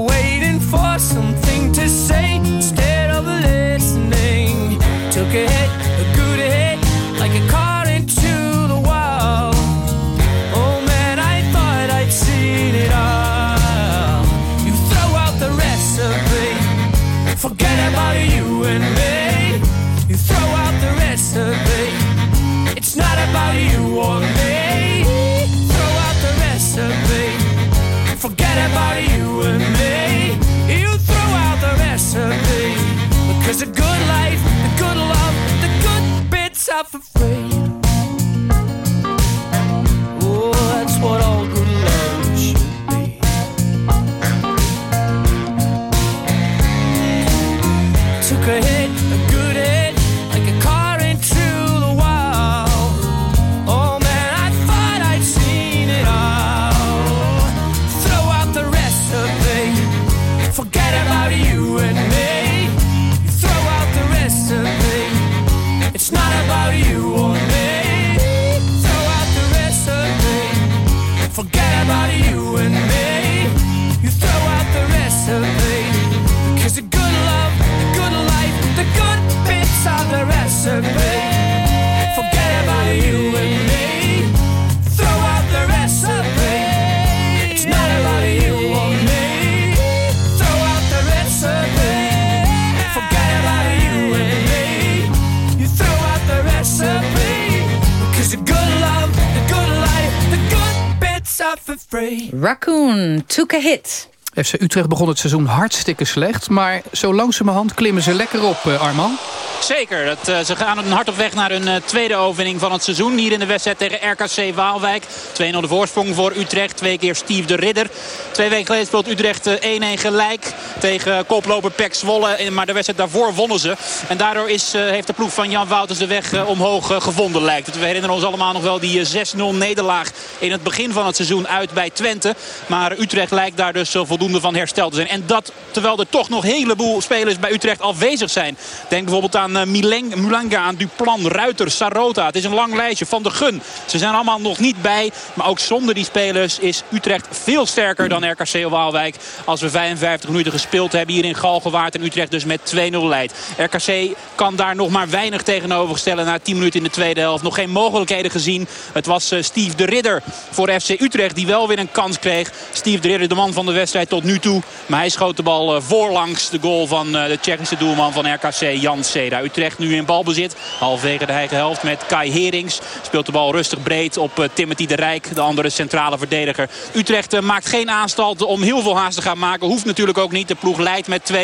Raccoon took a hit. FC Utrecht begon het seizoen hartstikke slecht. Maar zo langzamerhand klimmen ze lekker op, eh, Arman. Zeker. Dat, eh, ze gaan hard op weg naar hun eh, tweede overwinning van het seizoen. Hier in de wedstrijd tegen RKC Waalwijk. 2-0 de voorsprong voor Utrecht. Twee keer Steve de Ridder. Twee weken geleden speelt Utrecht eh, 1-1 gelijk tegen koploper Pek Zwolle. Maar de wedstrijd daarvoor wonnen ze. En daardoor is, heeft de ploeg van Jan Wouters de weg omhoog gevonden lijkt het. We herinneren ons allemaal nog wel die eh, 6-0 nederlaag in het begin van het seizoen uit bij Twente. Maar Utrecht lijkt daar dus eh, voldoende van hersteld te zijn. En dat terwijl er toch nog een heleboel spelers bij Utrecht afwezig zijn. Denk bijvoorbeeld aan eh, Mileng, Mulanga, aan Duplan, Ruiter, Sarota. Het is een lang lijstje van de Gun. Ze zijn allemaal nog niet bij. Maar ook zonder die spelers is Utrecht veel sterker dan RKC Waalwijk. Als we 55 minuten gespeeld hebben hier in Galgenwaard. En Utrecht dus met 2-0 leidt. RKC kan daar nog maar weinig tegenover stellen. Na 10 minuten in de tweede helft. Nog geen mogelijkheden gezien. Het was eh, Steve de Ridder voor FC Utrecht die wel weer een kans kreeg. Steve de Ridder, de man van de wedstrijd tot nu toe. Maar hij schoot de bal eh, voorlangs de goal van eh, de Tsjechische doelman van RKC, Jan Seda. Utrecht nu in balbezit. Halverwege de eigen helft met Kai Herings. Speelt de bal rustig breed op eh, Timothy de Rijk, de andere centrale verdediger. Utrecht maakt geen aanstalten om heel veel haast te gaan maken. Hoeft natuurlijk ook niet. De ploeg leidt met 2-0.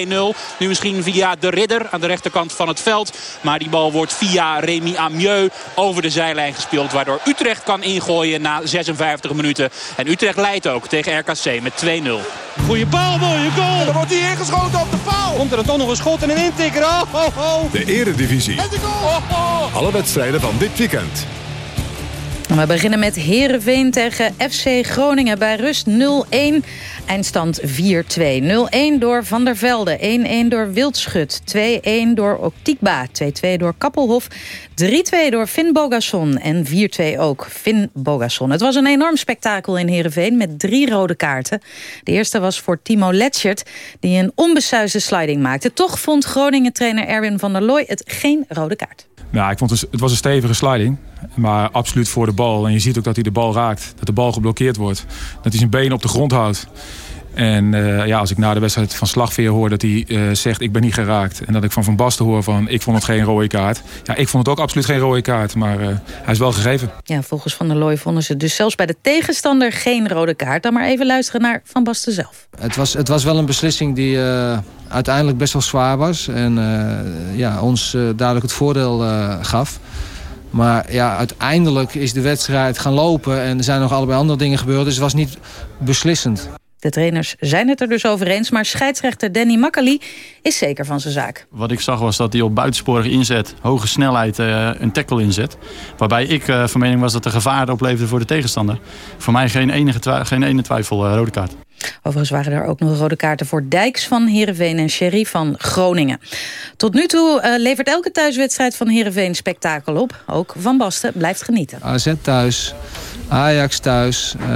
Nu misschien via de Ridder aan de rechterkant van het veld. Maar die bal wordt via Remy Amieux over de zijlijn gespeeld. Waardoor Utrecht kan ingooien na 56 minuten. En Utrecht leidt ook tegen RKC met 2-0. Goeie bal, mooie goal. Dan wordt hij ingeschoten op de paal. Komt er dan toch nog een schot en een intikker. Oh, oh, oh. De Eredivisie. Alle wedstrijden van dit weekend. We beginnen met Herenveen tegen FC Groningen bij rust 0-1. Eindstand 4-2. 0-1 door Van der Velde. 1-1 door Wildschut. 2-1 door Oktikba. 2-2 door Kappelhof. 3-2 door Finn Bogasson. En 4-2 ook Finn Bogasson. Het was een enorm spektakel in Herenveen met drie rode kaarten. De eerste was voor Timo Letschert, die een onbesuisde sliding maakte. Toch vond Groningen-trainer Erwin van der Looy het geen rode kaart. Nou, ik vond het, het was een stevige sliding. Maar absoluut voor de bal. En je ziet ook dat hij de bal raakt. Dat de bal geblokkeerd wordt. Dat hij zijn benen op de grond houdt. En eh, ja, als ik na de wedstrijd van Slagveer hoor dat hij eh, zegt ik ben niet geraakt. En dat ik van Van Basten hoor van ik vond het geen rode kaart. Ja, ik vond het ook absoluut geen rode kaart. Maar eh, hij is wel gegeven. Ja, volgens Van der Looy vonden ze dus zelfs bij de tegenstander geen rode kaart. Dan maar even luisteren naar Van Basten zelf. Het was, het was wel een beslissing die eh, uiteindelijk best wel zwaar was. En eh, ja, ons duidelijk het voordeel eh, gaf. Maar ja, uiteindelijk is de wedstrijd gaan lopen. En er zijn nog allebei andere dingen gebeurd. Dus het was niet beslissend. De trainers zijn het er dus over eens, maar scheidsrechter Danny Makkely is zeker van zijn zaak. Wat ik zag was dat hij op buitensporige inzet, hoge snelheid, uh, een tackle inzet. Waarbij ik uh, van mening was dat er gevaar opleverde voor de tegenstander. Voor mij geen enige twi geen ene twijfel uh, rode kaart. Overigens waren er ook nog rode kaarten voor Dijks van Heerenveen en Sherry van Groningen. Tot nu toe uh, levert elke thuiswedstrijd van Heerenveen spektakel op. Ook Van Basten blijft genieten. AZ thuis, Ajax thuis, uh,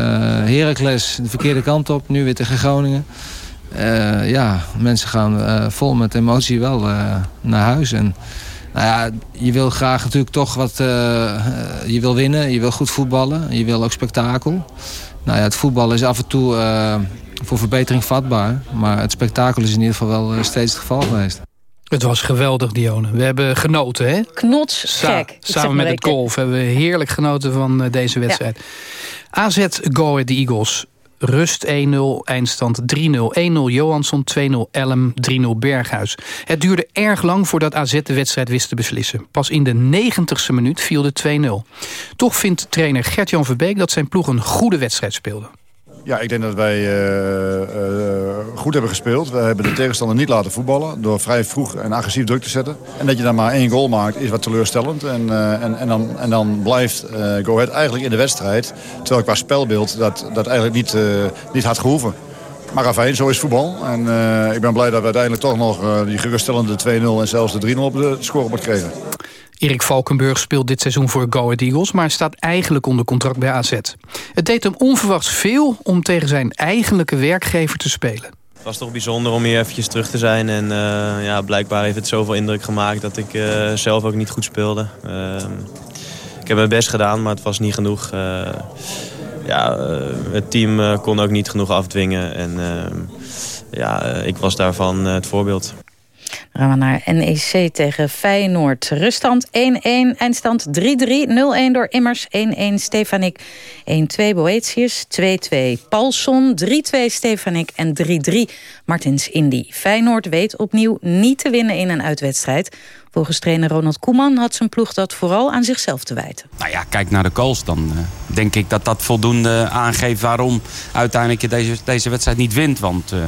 Heracles de verkeerde kant op, nu weer tegen Groningen. Uh, ja, mensen gaan vol met emotie wel naar huis. En nou ja, je wil graag natuurlijk toch wat... je wil winnen, je wil goed voetballen, je wil ook spektakel. Nou ja, het voetbal is af en toe voor verbetering vatbaar. Maar het spektakel is in ieder geval wel steeds het geval geweest. Het was geweldig, Dione. We hebben genoten, hè? Knots, Sa. Samen met het golf hebben we heerlijk genoten van uh, deze wedstrijd. Ja. AZ Go Ahead Eagles. Rust 1-0, eindstand 3-0. 1-0 Johansson, 2-0 Elm, 3-0 Berghuis. Het duurde erg lang voordat AZ de wedstrijd wist te beslissen. Pas in de 90ste minuut viel de 2-0. Toch vindt trainer Gert-Jan Verbeek dat zijn ploeg een goede wedstrijd speelde. Ja, ik denk dat wij uh, uh, goed hebben gespeeld. We hebben de tegenstander niet laten voetballen... door vrij vroeg en agressief druk te zetten. En dat je dan maar één goal maakt is wat teleurstellend. En, uh, en, en, dan, en dan blijft Go Ahead eigenlijk in de wedstrijd... terwijl qua spelbeeld dat, dat eigenlijk niet, niet had gehoeven. Maar afijn, zo is voetbal. En ik ben blij dat we uiteindelijk toch nog die geruststellende 2-0... en zelfs de 3-0 op de scorebord kregen. Erik Valkenburg speelt dit seizoen voor Go Ahead Eagles... maar staat eigenlijk onder contract bij AZ. Het deed hem onverwachts veel om tegen zijn eigenlijke werkgever te spelen. Het was toch bijzonder om hier eventjes terug te zijn. En uh, ja, blijkbaar heeft het zoveel indruk gemaakt dat ik uh, zelf ook niet goed speelde. Uh, ik heb mijn best gedaan, maar het was niet genoeg. ja, het team kon ook niet genoeg afdwingen. En ja, ik was daarvan het voorbeeld. Dan gaan we naar NEC tegen Feyenoord. Ruststand 1-1, eindstand 3-3, 0-1 door Immers, 1-1 Stefanik, 1-2 Boetius, 2-2 Paulson, 3-2 Stefanik en 3-3 Martins Indy. Feyenoord weet opnieuw niet te winnen in een uitwedstrijd. Volgens trainer Ronald Koeman had zijn ploeg dat vooral aan zichzelf te wijten. Nou ja, kijk naar de goals. Dan uh, denk ik dat dat voldoende aangeeft waarom uiteindelijk je deze, deze wedstrijd niet wint. Want... Uh,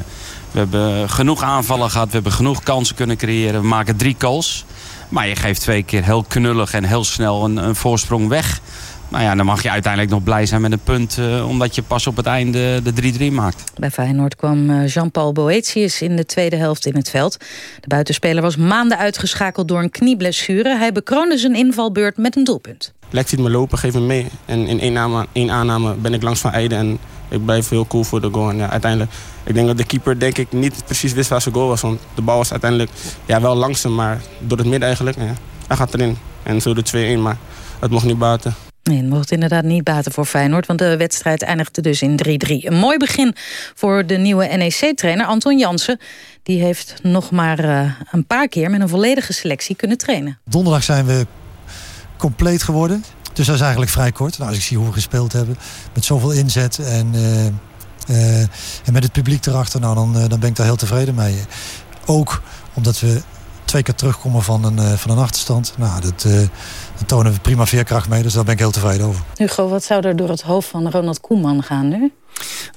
we hebben genoeg aanvallen gehad. We hebben genoeg kansen kunnen creëren. We maken drie calls. Maar je geeft twee keer heel knullig en heel snel een, een voorsprong weg. Nou ja, dan mag je uiteindelijk nog blij zijn met een punt... Uh, omdat je pas op het einde de 3-3 maakt. Bij Feyenoord kwam Jean-Paul Boetius in de tweede helft in het veld. De buitenspeler was maanden uitgeschakeld door een knieblessure. Hij bekroonde zijn invalbeurt met een doelpunt. Lex ziet me lopen, geef me mee. En in één aanname, één aanname ben ik langs van Eijden... en ik blijf heel cool voor de goal. En ja, uiteindelijk, ik denk dat de keeper denk ik niet precies wist waar zijn goal was. Want de bal was uiteindelijk ja, wel langzaam, maar door het midden eigenlijk. Ja, hij gaat erin. En zo de 2-1, maar het mocht niet baten. Nee, het mocht inderdaad niet baten voor Feyenoord... want de wedstrijd eindigde dus in 3-3. Een mooi begin voor de nieuwe NEC-trainer Anton Jansen. Die heeft nog maar uh, een paar keer met een volledige selectie kunnen trainen. Donderdag zijn we compleet geworden. Dus dat is eigenlijk vrij kort. Nou, als ik zie hoe we gespeeld hebben. Met zoveel inzet en, uh, uh, en met het publiek erachter. Nou, dan, uh, dan ben ik daar heel tevreden mee. Ook omdat we twee keer terugkomen van een, van een achterstand. Nou, dat, dat tonen we prima veerkracht mee. Dus daar ben ik heel tevreden over. Hugo, wat zou er door het hoofd van Ronald Koeman gaan nu?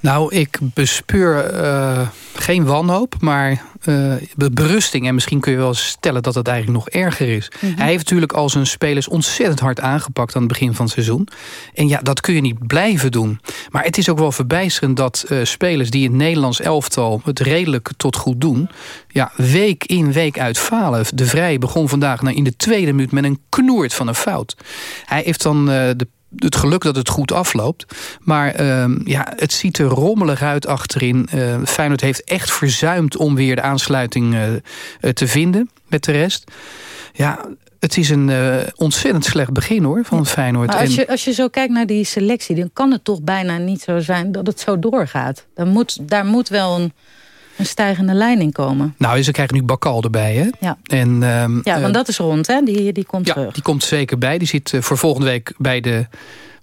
Nou, ik bespeur uh, geen wanhoop, maar uh, berusting. En misschien kun je wel stellen dat het eigenlijk nog erger is. Mm -hmm. Hij heeft natuurlijk al zijn spelers ontzettend hard aangepakt... aan het begin van het seizoen. En ja, dat kun je niet blijven doen. Maar het is ook wel verbijsterend dat uh, spelers... die in het Nederlands elftal het redelijk tot goed doen... ja, week in, week uit falen. De Vrij begon vandaag nou, in de tweede minuut... met een knoert van een fout. Hij heeft dan de het geluk dat het goed afloopt. Maar uh, ja, het ziet er rommelig uit achterin. Uh, Feyenoord heeft echt verzuimd om weer de aansluiting uh, te vinden met de rest. Ja, het is een uh, ontzettend slecht begin hoor van Feyenoord. Maar als je, als je zo kijkt naar die selectie... dan kan het toch bijna niet zo zijn dat het zo doorgaat. Daar moet, daar moet wel een een stijgende lijn in komen. Nou, ze krijgen nu Bakal erbij, hè? Ja, en, um, ja want uh, dat is rond, hè? Die, die komt ja, terug. die komt zeker bij. Die zit uh, voor volgende week bij de...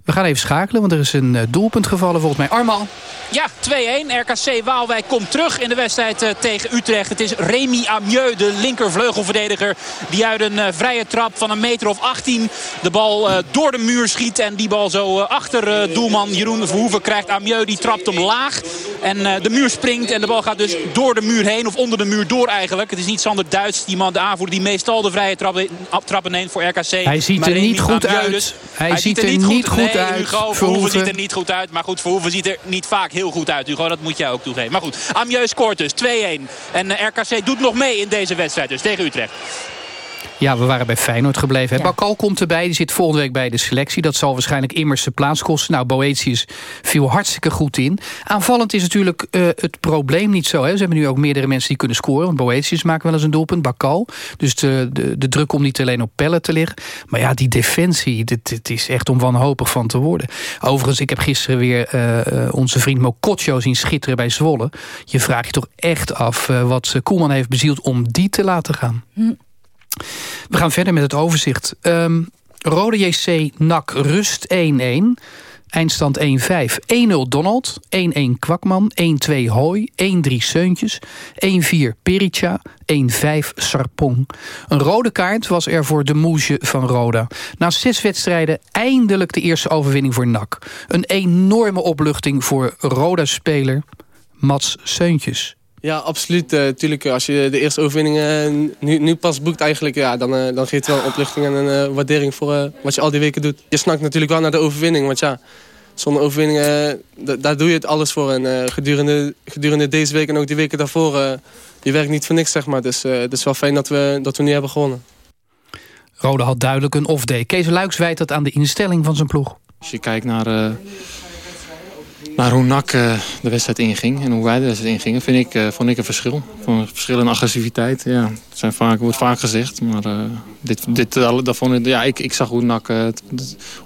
We gaan even schakelen, want er is een uh, doelpunt gevallen volgens mij. Armal. Ja, 2-1. RKC Waalwijk komt terug in de wedstrijd uh, tegen Utrecht. Het is Remy Amieux, de linkervleugelverdediger... die uit een uh, vrije trap van een meter of 18 de bal door de muur schiet... en die bal zo achter doelman Jeroen Verhoeven krijgt. Amieux die trapt hem laag. En eh, de muur springt en de bal gaat dus door de muur heen. Of onder de muur door eigenlijk. Het is niet Sander Duits, die man, de aanvoerder... die meestal de vrije trappen, neemt voor RKC. Hij ziet er niet goed uit. Hij ziet er niet goed nee, uit, Hugo, Verhoeven ziet er niet goed uit. Maar goed, Verhoeven ziet er niet vaak heel goed uit. Hugo, dat moet jij ook toegeven. Maar goed, Amieux scoort dus 2-1. En eh, RKC doet nog mee in deze wedstrijd dus tegen Utrecht. Ja, we waren bij Feyenoord gebleven. Bakal komt erbij, die zit volgende week bij de selectie. Dat zal waarschijnlijk immers zijn plaats kosten. Nou, Boetius viel hartstikke goed in. Aanvallend is natuurlijk eh, het probleem niet zo. Hè. Ze hebben nu ook meerdere mensen die kunnen scoren. Want Boetius maakt wel eens een doelpunt, Bakal. Dus de, de, de druk komt niet alleen op pellen te liggen. Maar ja, die defensie, dit, dit is echt om wanhopig van te worden. Overigens, ik heb gisteren weer eh, onze vriend Mokotjo zien schitteren bij Zwolle. Je vraagt je toch echt af eh, wat Koeman heeft bezield om die te laten gaan. We gaan verder met het overzicht. Ehm, Rode JC NAC Rust 1-1. Eindstand 1-5. 1-0 Donald. 1-1 Kwakman. 1-2 Hooi. 1-3 Seuntjes. 1-4 Perica. 1-5 Sarpong. Een rode kaart was er voor de moesje van Roda. Na zes wedstrijden eindelijk de eerste overwinning voor NAC. Een enorme opluchting voor Roda-speler Mats Seuntjes. Ja, absoluut. Natuurlijk, als je de eerste overwinning eh, nu, nu pas boekt eigenlijk, ja, dan, eh, dan geeft het wel een opluchting en een eh, waardering voor eh, wat je al die weken doet. Je snakt natuurlijk wel naar de overwinning, want ja, zonder overwinning, eh, da- daar doe je het alles voor. En eh, gedurende, gedurende deze week en ook die weken daarvoor, eh, je werkt niet voor niks, zeg maar. Dus eh, het is wel fijn dat we, dat we nu hebben gewonnen. Roda had duidelijk een off-day. Kees Luiks wijt dat aan de instelling van zijn ploeg. Als je kijkt naar, naar hoe NAC eh, de wedstrijd inging en hoe wij de wedstrijd ingingen, vind ik, eh, vond ik een verschil. Een verschil in agressiviteit. Ja, het zijn vaak, wordt vaak gezegd, maar eh, dit, dit, dat vond ik, ja, ik, ik zag hoe NAC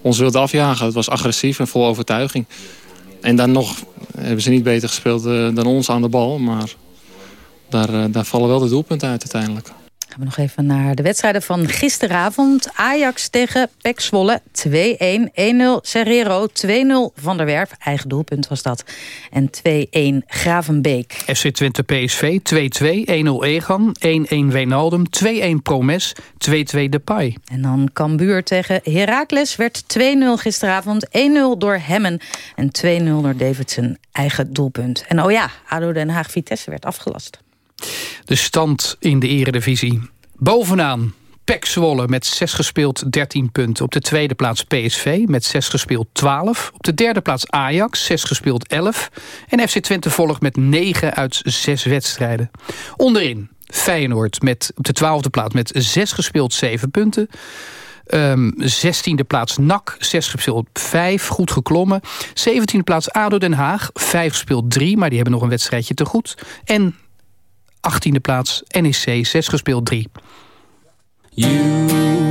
ons wilde afjagen. Het was agressief en vol overtuiging. En dan nog hebben ze niet beter gespeeld dan ons aan de bal, maar daar, daar vallen wel de doelpunten uit uiteindelijk. Gaan we nog even naar de wedstrijden van gisteravond. Ajax tegen PEC Zwolle 2-1. 1-0 Serrero, 2-0 Van der Werf. Eigen doelpunt was dat. En 2-1 Gravenbeek. FC Twente PSV 2-2, 1-0 Egan, 1-1 Wijnaldum, 2-1 Promes, 2-2 Depay. En dan Cambuur tegen Heracles werd 2-0 gisteravond. 1-0 door Hemmen en 2-0 door Davidson. Eigen doelpunt. En oh ja, ADO Den Haag-Vitesse werd afgelast. De stand in de eredivisie. Bovenaan PEC Zwolle met 6 gespeeld 13 punten. Op de tweede plaats PSV met 6 gespeeld 12. Op de derde plaats Ajax, 6 gespeeld 11. En FC Twente volgt met 9 uit 6 wedstrijden. Onderin Feyenoord met, op de twaalfde plaats met 6 gespeeld 7 punten. Ehm 16e plaats NAC, 6 gespeeld 5, goed geklommen. 17e plaats ADO Den Haag, 5 gespeeld 3, maar die hebben nog een wedstrijdje te goed. En 18e plaats NEC, 6 gespeeld 3. You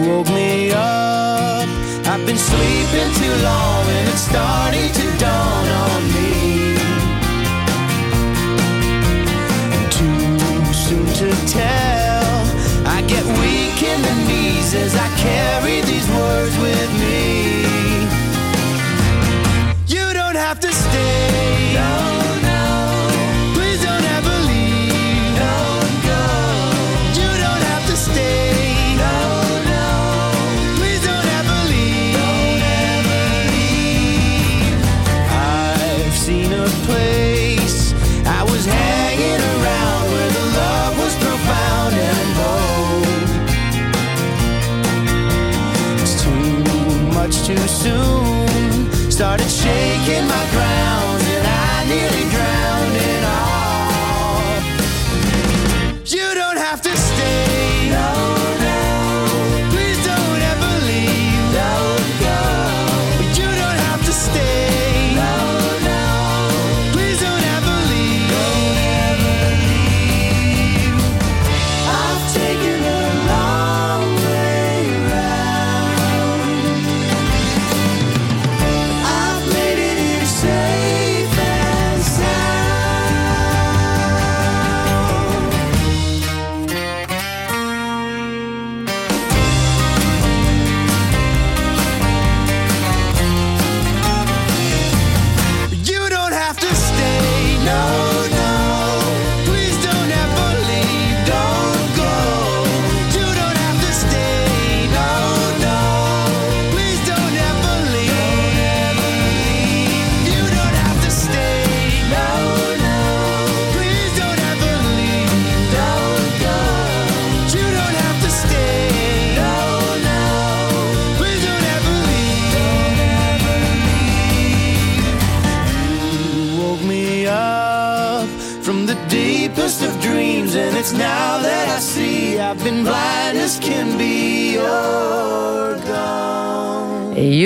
woke me up. I've been sleeping too long and it's Started shaking my grounds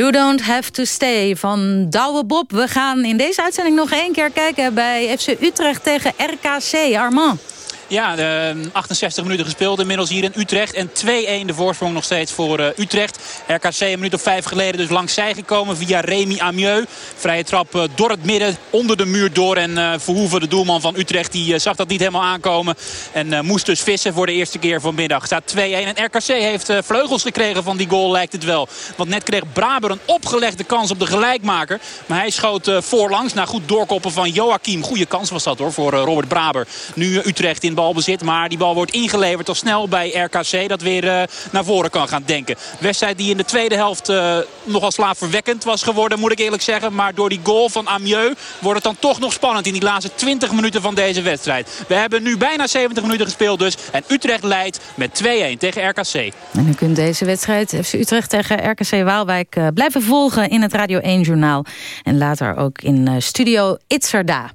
You Don't Have To Stay van Douwe Bob. We gaan in deze uitzending nog één keer kijken bij FC Utrecht tegen RKC. Armand. Ja, de 68 minuten gespeeld inmiddels hier in Utrecht. En 2-1 de voorsprong nog steeds voor uh, Utrecht. RKC een minuut of vijf geleden dus langs zij gekomen via Remy Amieux. Vrije trap uh, door het midden, onder de muur door. En uh, Verhoeven, de doelman van Utrecht, die zag dat niet helemaal aankomen. En moest dus vissen voor de eerste keer vanmiddag. Staat 2-1 en RKC heeft vleugels gekregen van die goal lijkt het wel. Want net kreeg Braber een opgelegde kans op de gelijkmaker. Maar hij schoot voorlangs na goed doorkoppen van Joachim. Goede kans was dat hoor voor Robert Braber. Nu Utrecht in balbezit. Maar die bal wordt ingeleverd al snel bij RKC. Dat weer uh, naar voren kan gaan denken. Wedstrijd die in de tweede helft uh, nogal slaapverwekkend was geworden. Moet ik eerlijk zeggen. Maar door die goal van Amieux wordt het dan toch nog spannend. In die laatste 20 minuten van deze wedstrijd. We hebben nu bijna 70 minuten gespeeld dus. En Utrecht leidt met 2-1 tegen RKC. En u kunt deze wedstrijd FC Utrecht tegen RKC Waalwijk uh, blijven volgen in het Radio 1 journaal. En later ook in studio Itzerda.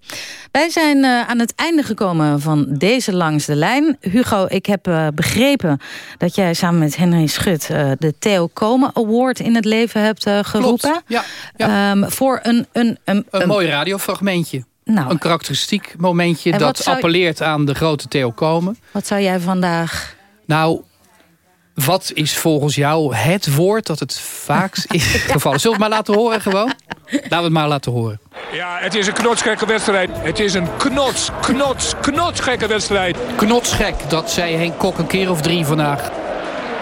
Wij zijn aan het einde gekomen van deze langs de lijn. Hugo, ik heb uh, begrepen dat jij samen met Henry Schut... Uh, de Theo Komen Award in het leven hebt uh, geroepen. Klopt, ja. ja. Um, voor een... Een, een, een, een mooi radiofragmentje. Nou. Een karakteristiek momentje en dat zou... appelleert aan de grote Theo Komen. Wat zou jij vandaag... Nou, wat is volgens jou het woord dat het vaakst is gevallen? Zullen we het maar laten horen gewoon? Laten we het maar laten horen. Ja, het is een knotsgekke wedstrijd. Het is een knots, knots, knotsgekke wedstrijd. Knotsgek, dat zei Henk Kok een keer of drie vandaag.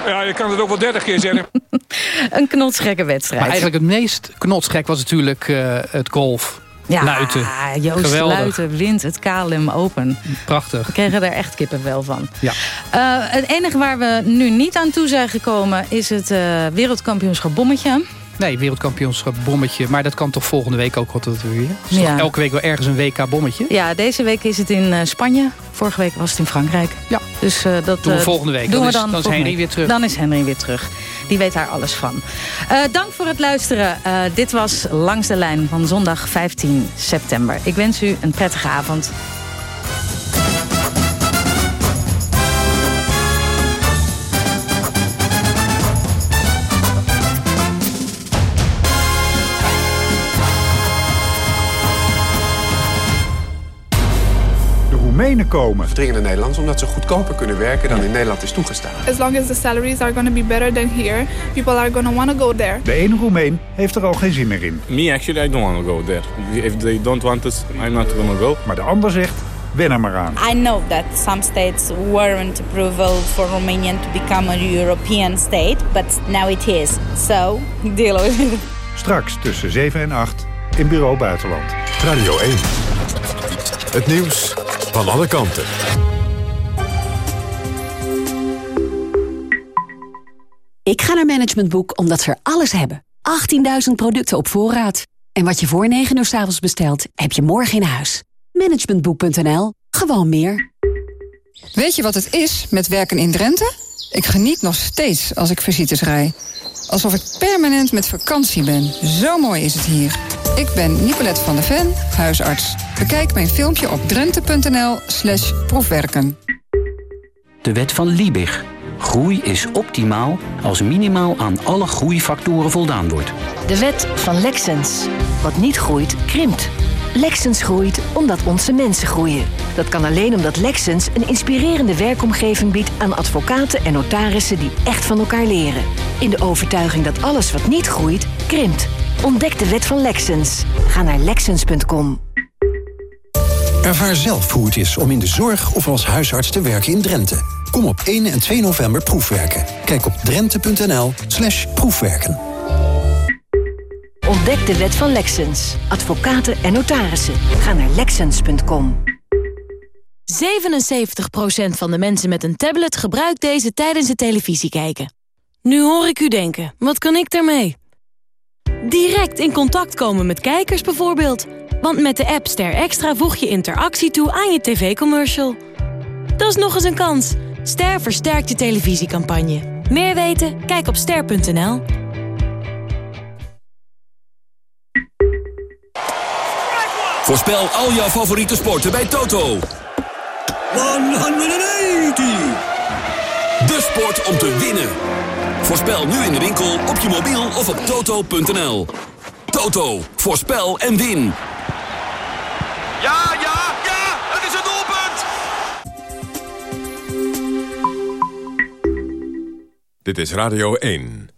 Ja, je kan het ook wel dertig keer zeggen. een knotsgekke wedstrijd. Maar eigenlijk het meest knotsgek was natuurlijk uh, het golf. Ja, Luiten. Joost Geweldig. Luiten wint het KLM Open. Prachtig. We kregen er echt kippenvel van. Ja. Uh, het enige waar we nu niet aan toe zijn gekomen... is het uh, wereldkampioenschap bommetje. Nee, wereldkampioenschap bommetje. Maar dat kan toch volgende week ook altijd weer? Ja. elke week wel ergens een WK bommetje? Ja, deze week is het in uh, Spanje. Vorige week was het in Frankrijk. Ja. Dus uh, dat doen we volgende week. Doen dan, we dan, dan is Henry week. weer terug. Dan is Henry weer terug. Die weet daar alles van. Uh, dank voor het luisteren. dit was Langs de Lijn van zondag 15 september. Ik wens u een prettige avond. Komen. Verdringende Nederlanders omdat ze goedkoper kunnen werken dan in Nederland is toegestaan. As long as the salaries are going to be better than here, people are going to want to go there. De ene Roemeen heeft er al geen zin meer in. Me actually, I don't want to go there. If they don't want us, I'm not going to go. Maar de ander zegt, wen er maar aan. I know that some states weren't approval for Romania to become a European state, but now it is. So, deal with it. Straks tussen 7 en 8 in Bureau Buitenland. Radio 1. Het nieuws van alle kanten. Ik ga naar Management Boek omdat ze er alles hebben. 18.000 producten op voorraad. En wat je voor 9 uur s avonds bestelt, heb je morgen in huis. Managementboek.nl. Gewoon meer. Weet je wat het is met werken in Drenthe? Ik geniet nog steeds als ik visites rij. Alsof ik permanent met vakantie ben. Zo mooi is het hier. Ik ben Nicolette van der Ven, huisarts. Bekijk mijn filmpje op drenthe.nl slash proefwerken. De wet van Liebig. Groei is optimaal als minimaal aan alle groeifactoren voldaan wordt. De wet van Lexens. Wat niet groeit, krimpt. Lexens groeit omdat onze mensen groeien. Dat kan alleen omdat Lexens een inspirerende werkomgeving biedt aan advocaten en notarissen die echt van elkaar leren. In de overtuiging dat alles wat niet groeit, krimpt. Ontdek de wet van Lexens. Ga naar Lexens.com. Ervaar zelf hoe het is om in de zorg of als huisarts te werken in Drenthe. Kom op 1 en 2 november proefwerken. Kijk op drenthe.nl slash proefwerken. Ontdek de wet van Lexens. Advocaten en notarissen. Ga naar Lexens.com. 77% van de mensen met een tablet gebruikt deze tijdens het televisie kijken. Nu hoor ik u denken, wat kan ik daarmee? Direct in contact komen met kijkers bijvoorbeeld. Want met de app Ster Extra voeg je interactie toe aan je tv-commercial. Dat is nog eens een kans. Ster versterkt je televisiecampagne. Meer weten? Kijk op ster.nl. Voorspel al jouw favoriete sporten bij Toto. 180! De sport om te winnen. Voorspel nu in de winkel, op je mobiel of op toto.nl. Toto, voorspel en win. Ja, ja, ja! Het is een doelpunt! Dit is Radio 1.